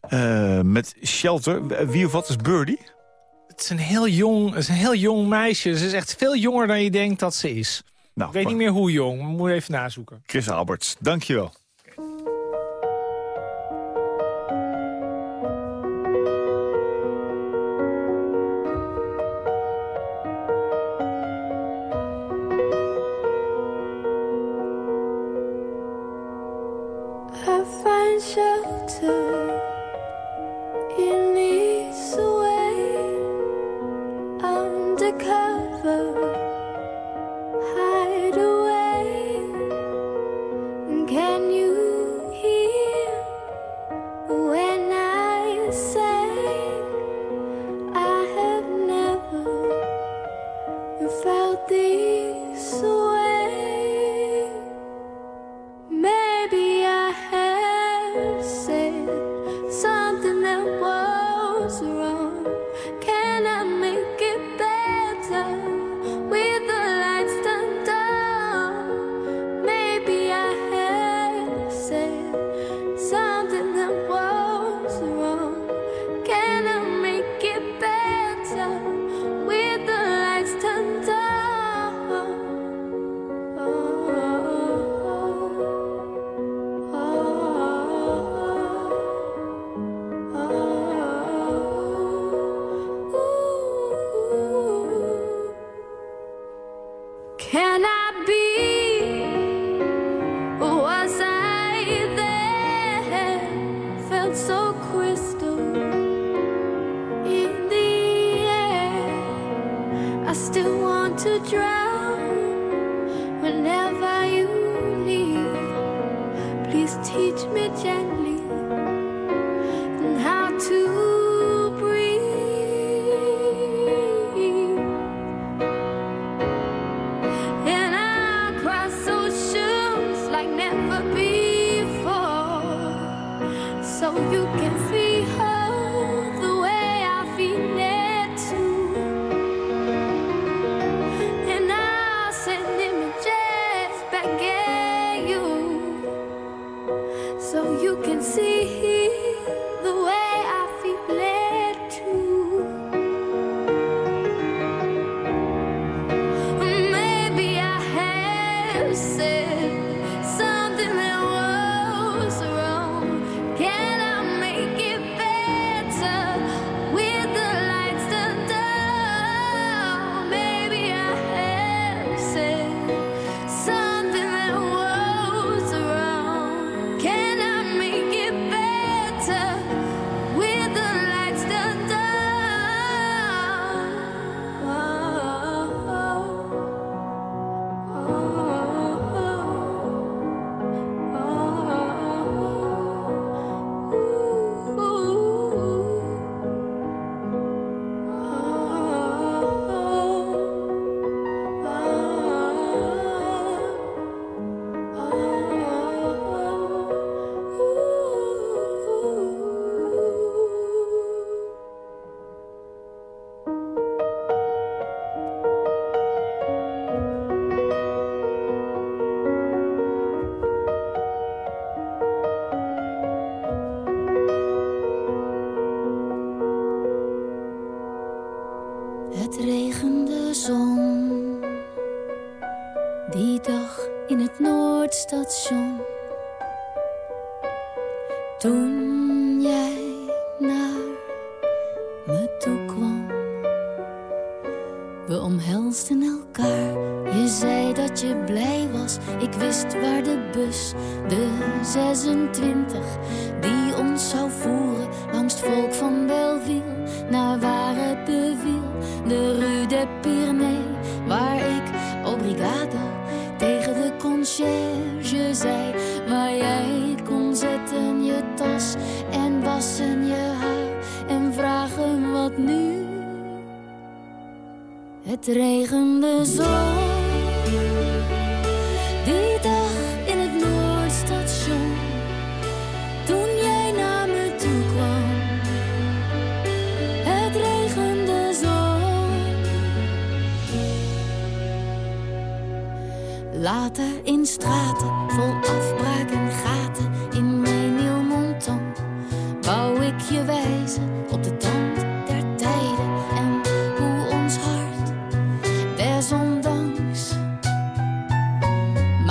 eh, met Shelter. Wie of wat is Birdie? Het is een heel jong, het is een heel jong meisje. Ze is echt veel jonger dan je denkt dat ze is. Nou, Ik weet niet meer hoe jong, maar moet even nazoeken. Chris Alberts, dank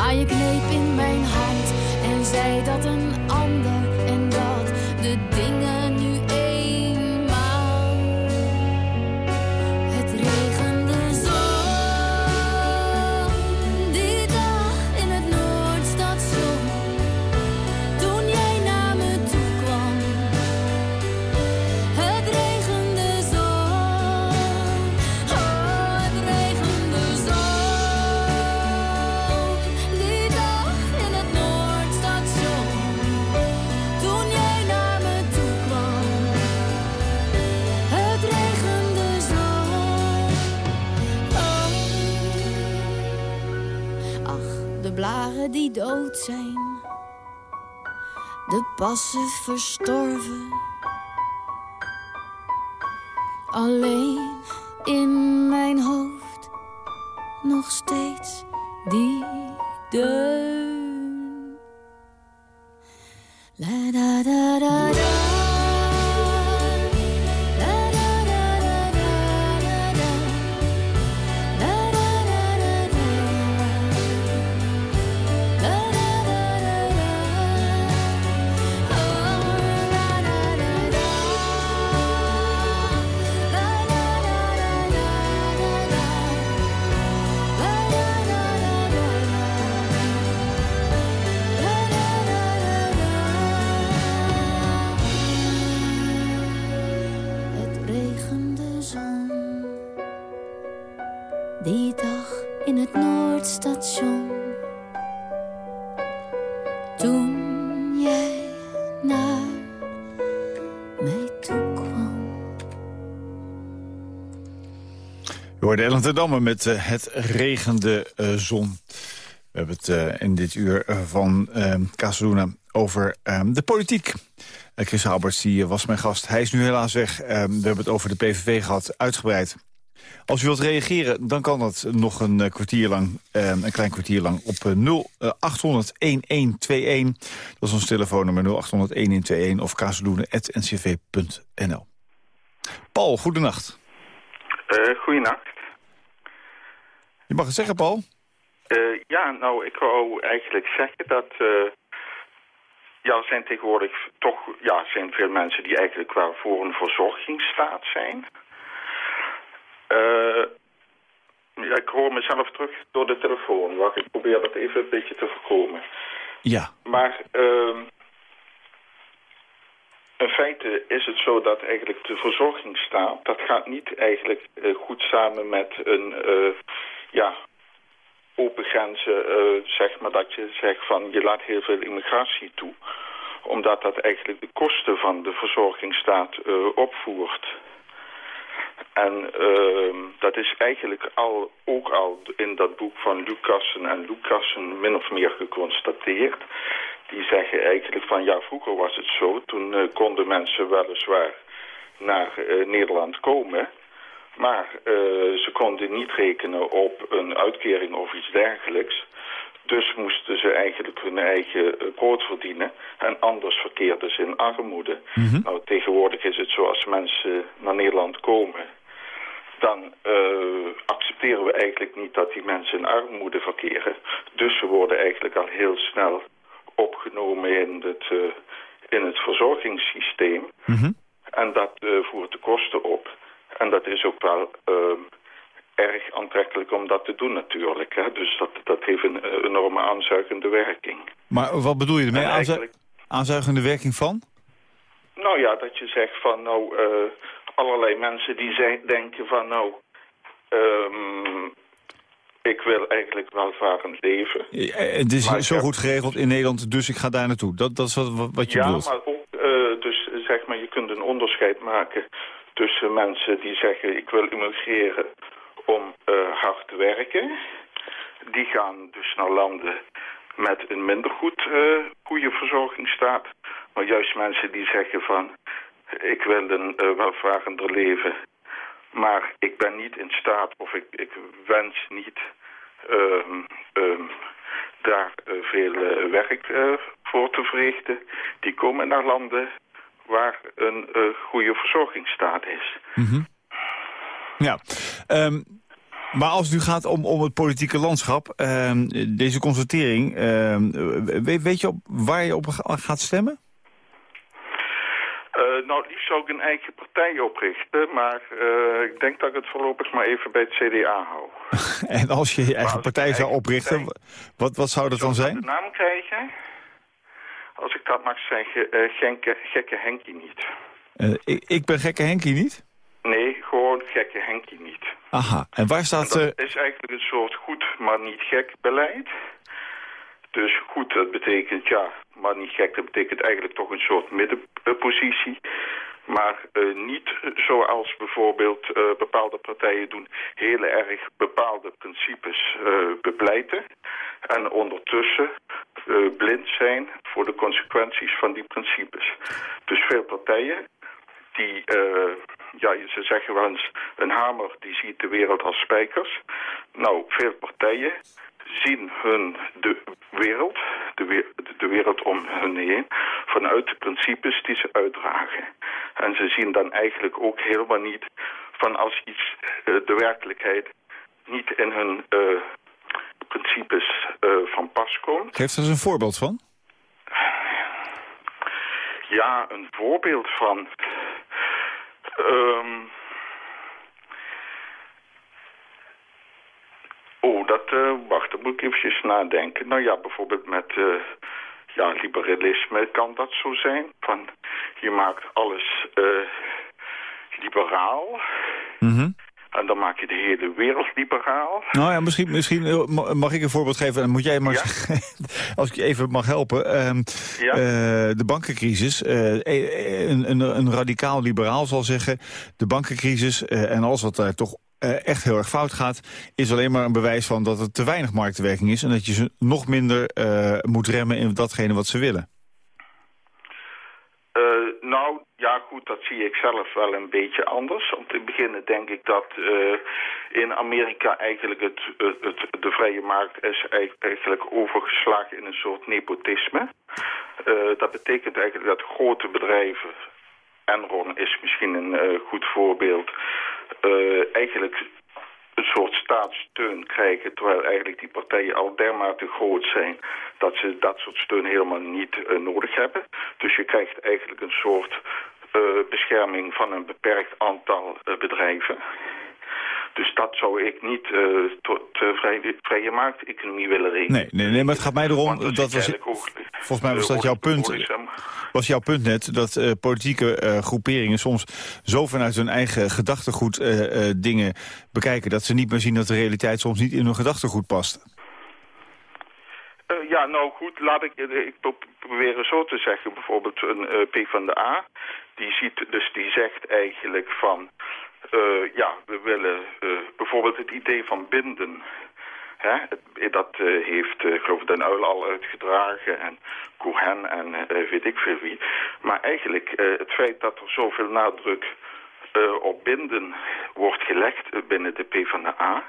Maar je kneep in mijn hand en zei dat een ander die dood zijn. De passen verstorven. Alleen in mijn hoofd nog steeds die deur. We hoorden Ellen met uh, het regende uh, zon. We hebben het uh, in dit uur van Casaluna over de politiek. Chris Alberts die was mijn gast. Hij is nu helaas weg. we hebben het over de PVV gehad, uitgebreid. Als u wilt reageren, dan kan dat nog een uh, kwartier lang, uh, een klein kwartier lang op uh, 0800-1121. Dat is ons telefoonnummer 0800-1121 of kazeloenen.ncv.nl. Paul, goedenacht. goedenacht. Je mag het zeggen, Paul. ja, nou, ik wou eigenlijk zeggen dat... ja, er zijn tegenwoordig toch ja, zijn veel mensen die eigenlijk wel voor een verzorgingsstaat zijn... Uh, ja, ik hoor mezelf terug door de telefoon. Wacht, ik probeer dat even een beetje te voorkomen. Ja. Maar uh, in feite is het zo dat eigenlijk de verzorgingsstaat... dat gaat niet eigenlijk uh, goed samen met een uh, ja, open grenzen... zeg maar dat je zegt van je laat heel veel immigratie toe. Omdat dat eigenlijk de kosten van de verzorgingsstaat opvoert... En uh, dat is eigenlijk al, ook al in dat boek van Lucassen en Lucassen min of meer geconstateerd. Die zeggen eigenlijk van ja, vroeger was het zo. Toen uh, konden mensen weliswaar naar Nederland komen. Maar uh, ze konden niet rekenen op een uitkering of iets dergelijks. Dus moesten ze eigenlijk hun eigen brood verdienen. En anders verkeerden ze in armoede. Mm -hmm. Nou, tegenwoordig is het zo als mensen naar Nederland komen dan uh, accepteren we eigenlijk niet dat die mensen in armoede verkeren. Dus ze worden eigenlijk al heel snel opgenomen in het, uh, in het verzorgingssysteem. Mm -hmm. En dat uh, voert de kosten op. En dat is ook wel erg aantrekkelijk om dat te doen natuurlijk. Hè? Dus dat, dat heeft een enorme aanzuigende werking. Maar wat bedoel je ermee? Eigenlijk... Aanzuigende werking van? Nou ja, dat je zegt van nou allerlei mensen die zijn, denken van nou, um, ik wil eigenlijk welvarend leven. Ja, het is maar zo goed geregeld in Nederland, dus ik ga daar naartoe. Dat, dat is wat, wat je ja, bedoelt. Ja, maar ook, uh, dus zeg maar, je kunt een onderscheid maken tussen mensen die zeggen ik wil immigreren om uh, hard te werken. Die gaan dus naar landen met een minder goed uh, goede verzorgingsstaat. Maar juist mensen die zeggen van ik wil een uh, welvarender leven. Maar ik ben niet in staat of ik, ik wens niet um, um, daar veel werk voor te verrichten. Die komen naar landen waar een goede verzorgingsstaat is. Mm -hmm. Ja, um, maar als het nu gaat om, om het politieke landschap, deze constatering, weet, weet je op, waar je op gaat stemmen? Uh, nou, liefst zou ik een eigen partij oprichten, maar uh, ik denk dat ik het voorlopig maar even bij het CDA hou. en als je je eigen partij zou oprichten, partij, wat, wat zou dat dan zijn? naam krijgen? Als ik dat mag zeggen, genke, gekke Henkie niet. Ik, ik, ben gekke Henkie niet? Nee, gewoon gekke Henkie niet. Aha, en waar staat... En dat is eigenlijk een soort goed, maar niet gek beleid. Dus goed, dat betekent ja, maar niet gek, dat betekent eigenlijk toch een soort middenpositie. Maar uh, niet zoals bijvoorbeeld uh, bepaalde partijen doen, heel erg bepaalde principes uh, bepleiten. En ondertussen blind zijn voor de consequenties van die principes. Dus veel partijen die, ja, ze zeggen wel eens, een hamer die ziet de wereld als spijkers. Nou, veel partijen zien hun de wereld, de, wereld, om hun heen, vanuit de principes die ze uitdragen. En ze zien dan eigenlijk ook helemaal niet van als iets, de werkelijkheid, niet in hun principes uh, van pas komt. Geef er eens een voorbeeld van. Ja, een voorbeeld van... Um, Oh, dat, uh, wacht, dan moet ik eventjes nadenken. Nou ja, bijvoorbeeld met uh, ja, liberalisme kan dat zo zijn. Van, je maakt alles liberaal. Mm -hmm. En dan maak je de hele wereld liberaal. Nou ja, misschien, misschien eh, ma- mag ik een voorbeeld geven. En moet jij maar, als ik je even mag helpen. Ehm, Ja. eh, de bankencrisis. eh, een, een, een radicaal liberaal zal zeggen... de bankencrisis en alles wat daar toch echt heel erg fout gaat... is alleen maar een bewijs van dat er te weinig marktwerking is... en dat je ze nog minder moet remmen in datgene wat ze willen. Eh, nou, ja goed, dat zie ik zelf wel een beetje anders. Om te beginnen denk ik dat eh, in Amerika eigenlijk het, het, de vrije markt is eigenlijk- overgeslagen in een soort nepotisme. Eh, dat betekent eigenlijk dat grote bedrijven, Enron is misschien een eh, goed voorbeeld, eigenlijk een soort staatssteun krijgen... terwijl eigenlijk die partijen al dermate groot zijn... dat ze dat soort steun helemaal niet nodig hebben. Dus je krijgt eigenlijk een soort bescherming van een beperkt aantal eh, bedrijven. Dus dat zou ik niet eh, tot eh, vrije, vrije markteconomie willen rekenen. Nee, nee, nee maar het gaat mij erom... Dat was, ook, volgens mij was eh, dat jouw punt... was jouw punt net dat eh, politieke eh, groeperingen soms zo vanuit hun eigen gedachtegoed eh, eh, dingen bekijken... dat ze niet meer zien dat de realiteit soms niet in hun gedachtegoed past. Eh, ja, nou goed, laat ik, eh, ik pro- proberen zo te zeggen. Bijvoorbeeld een eh P van de A, die ziet, dus die zegt eigenlijk van, eh, ja, we willen eh, bijvoorbeeld het idee van binden. Hè, het- dat eh, heeft, eh, ik geloof Den Uil al uitgedragen en Cohen en eh, weet ik veel wie. Maar eigenlijk eh, het feit dat er zoveel nadruk eh, op binden wordt gelegd eh, binnen de PvdA...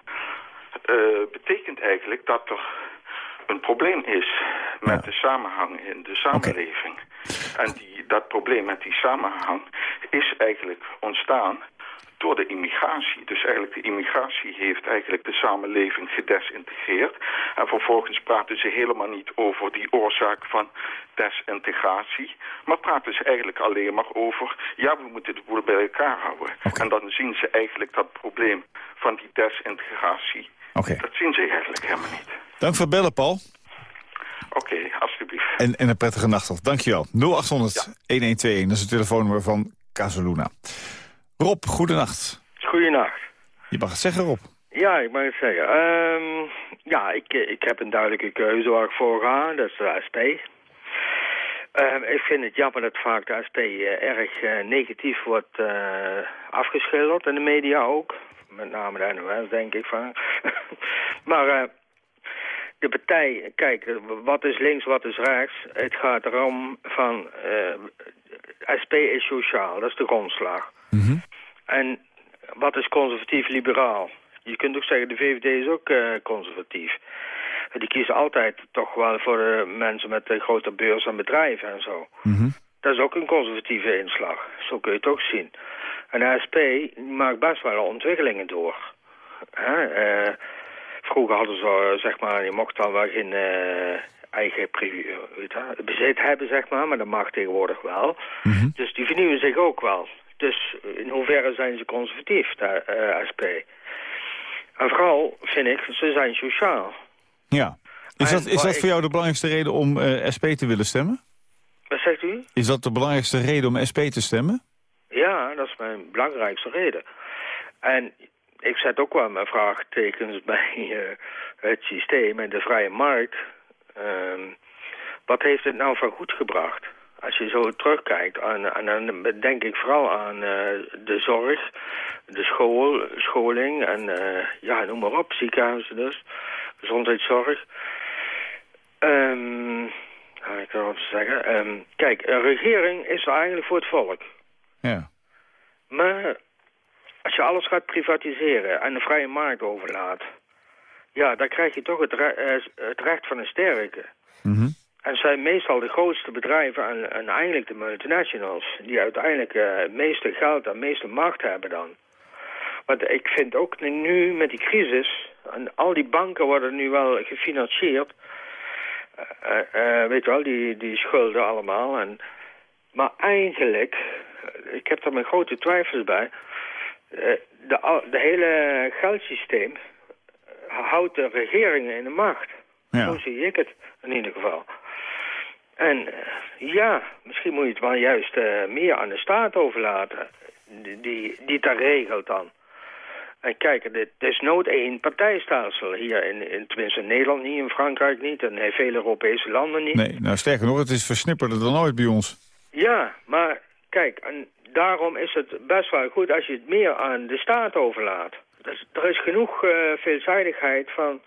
eh betekent eigenlijk dat er een probleem is met de samenhang in de samenleving. En die, dat probleem met die samenhang is eigenlijk ontstaan door de immigratie. Dus eigenlijk de immigratie heeft eigenlijk de samenleving gedesintegreerd. En vervolgens praten ze helemaal niet over die oorzaak van desintegratie. Maar praten ze eigenlijk alleen maar over... ja, we moeten de boel bij elkaar houden. En dan zien ze eigenlijk dat probleem van die desintegratie... Oké. dat zien ze eigenlijk helemaal niet. Dank voor het bellen, Paul. Oké, alsjeblieft. En, en een prettige nacht nog. Dankjewel. 0800 1121, dat is het telefoonnummer van Casaluna. Rob, goedenacht. Goedenacht. Je mag het zeggen, Rob. Ja, ik mag het zeggen. Ehm, ja, ik, ik heb een duidelijke keuze waar ik voor ga. Dat is de SP. Ehm, ik vind het jammer dat vaak de SP eh, erg eh, negatief wordt eh, afgeschilderd. In de media ook. Met name de NOS, denk ik. Van. maar eh, de partij, kijk, eh, wat is links, wat is rechts? Het gaat erom van... eh, SP is sociaal, dat is de grondslag. En wat is conservatief-liberaal? Je kunt ook zeggen, de VVD is ook eh, conservatief. Die kiezen altijd toch wel voor de mensen met de grote beurs en bedrijven en zo. Dat is ook een conservatieve inslag. Zo kun je het ook zien. En de SP maakt best wel ontwikkelingen door. Hè? eh, vroeger hadden ze, eh, zeg maar, je mocht dan wel geen eh, eigen privé, weet je, bezit hebben, zeg maar, maar dat mag tegenwoordig wel. Dus die vernieuwen zich ook wel. Dus in hoeverre zijn ze conservatief, de eh, SP? En vooral, vind ik, ze zijn sociaal. Ja. Is En dat, is dat ik- voor jou de belangrijkste reden om eh, SP te willen stemmen? Wat zegt u? Is dat de belangrijkste reden om SP te stemmen? Ja, dat is mijn belangrijkste reden. En ik zet ook wel mijn vraagtekens bij eh, het systeem en de vrije markt. Ehm, wat heeft het nou van goed gebracht? Als je zo terugkijkt, en, dan denk ik vooral aan eh, de zorg, de school, scholing en eh, ja, noem maar op, ziekenhuizen dus, gezondheidszorg. Ehm ja, ik wat zeggen. Ehm, kijk, een regering is eigenlijk voor het volk. Ja. Maar als je alles gaat privatiseren en de vrije markt overlaat... ja, dan krijg je toch het, re- eh, het recht van een sterke. En het zijn meestal de grootste bedrijven en, en eigenlijk de multinationals... die uiteindelijk eh, het meeste geld en meeste macht hebben dan. Want ik vind ook nu met die crisis... en al die banken worden nu wel gefinancierd... eh, weet je wel, die, die schulden allemaal. En, maar eigenlijk, ik heb daar mijn grote twijfels bij... eh, de, de hele geldsysteem houdt de regeringen in de macht. Ja. Zo zie ik het in ieder geval. En eh, ja, misschien moet je het wel juist eh, meer aan de staat overlaten. Die, die, die dat regelt dan. En kijk, dit is nooit één partijstelsel. Hier in, in, tenminste in Nederland niet, in Frankrijk niet... en in vele Europese landen niet. Nee, nou sterker nog, het is versnipperder dan ooit bij ons. Ja, maar kijk, en daarom is het best wel goed als je het meer aan de staat overlaat. Dus er is genoeg uh, veelzijdigheid van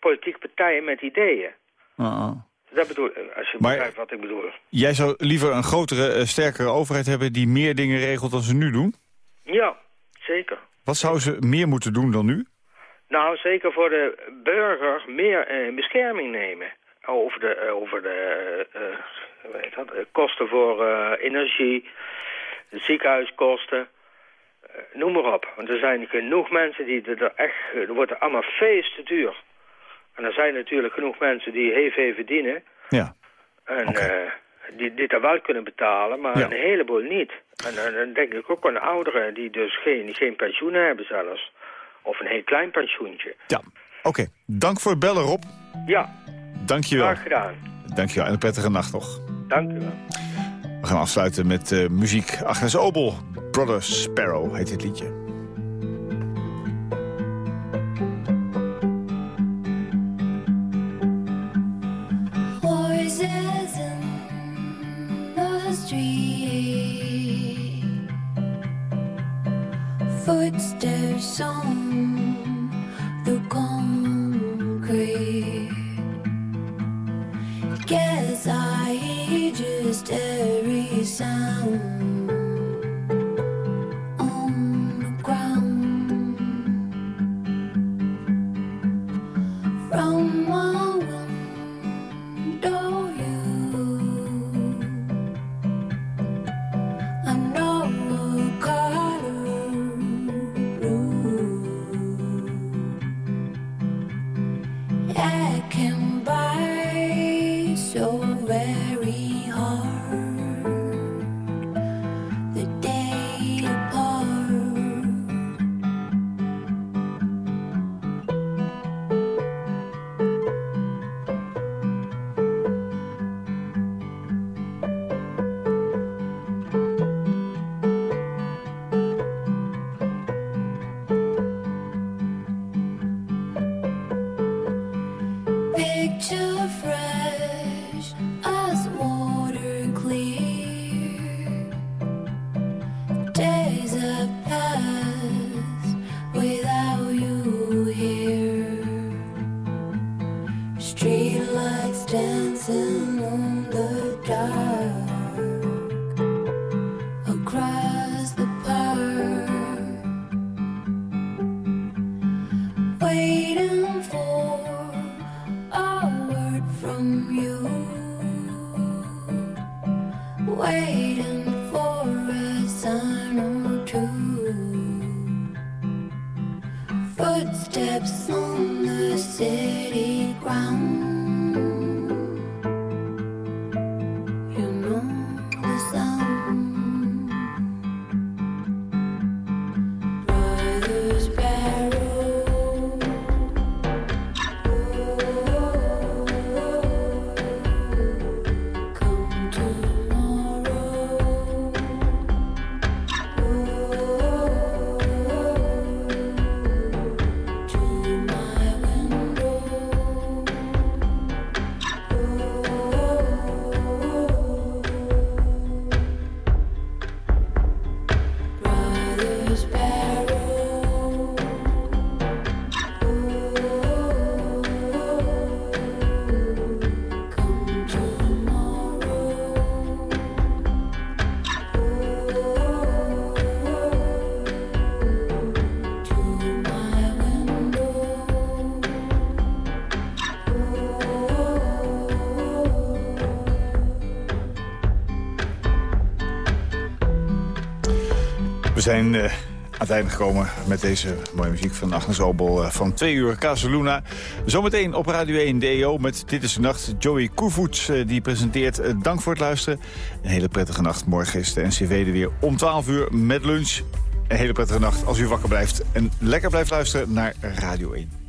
politieke partijen met ideeën. Uh -uh. Dat bedoel als je maar, begrijpt wat ik bedoel. Jij zou liever een grotere, uh, sterkere overheid hebben die meer dingen regelt dan ze nu doen? Ja, zeker. Wat zou ze meer moeten doen dan nu? Nou, zeker voor de burger meer uh, bescherming nemen. Over de, over de weet dat, kosten voor energie, ziekenhuiskosten, noem maar op. Want er zijn genoeg mensen die er echt... Er wordt allemaal feest te duur. En er zijn natuurlijk genoeg mensen die heel veel verdienen. Ja. En okay. uh, die dit er wel kunnen betalen, maar ja. een heleboel niet. En dan denk ik ook aan ouderen die dus geen, geen pensioen hebben zelfs. Of een heel klein pensioentje. Ja, oké. Okay. Dank voor het bellen, Rob. Ja. Dank je wel. Graag gedaan. Dank je wel. En een prettige nacht nog. Dank u wel. We gaan afsluiten met uh, muziek. Agnes Obel, Brother Sparrow heet dit liedje. footsteps on the concrete. Zijn uh, aan het einde gekomen met deze mooie muziek van Agnes Obel uh, van 2 uur Casaluna. Zometeen op Radio 1 DEO met Dit is de Nacht. Joey Koevoets uh, die presenteert. dank voor het luisteren. Een hele prettige nacht. Morgen is de NCV er weer om 12 uur met lunch. Een hele prettige nacht als u wakker blijft. En lekker blijft luisteren naar Radio 1.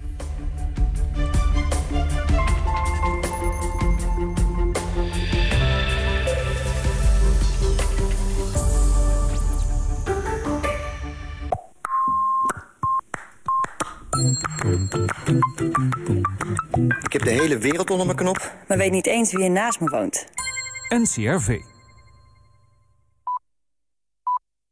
Wereld onder mijn knop. Maar weet niet eens wie er naast me woont. NCRV.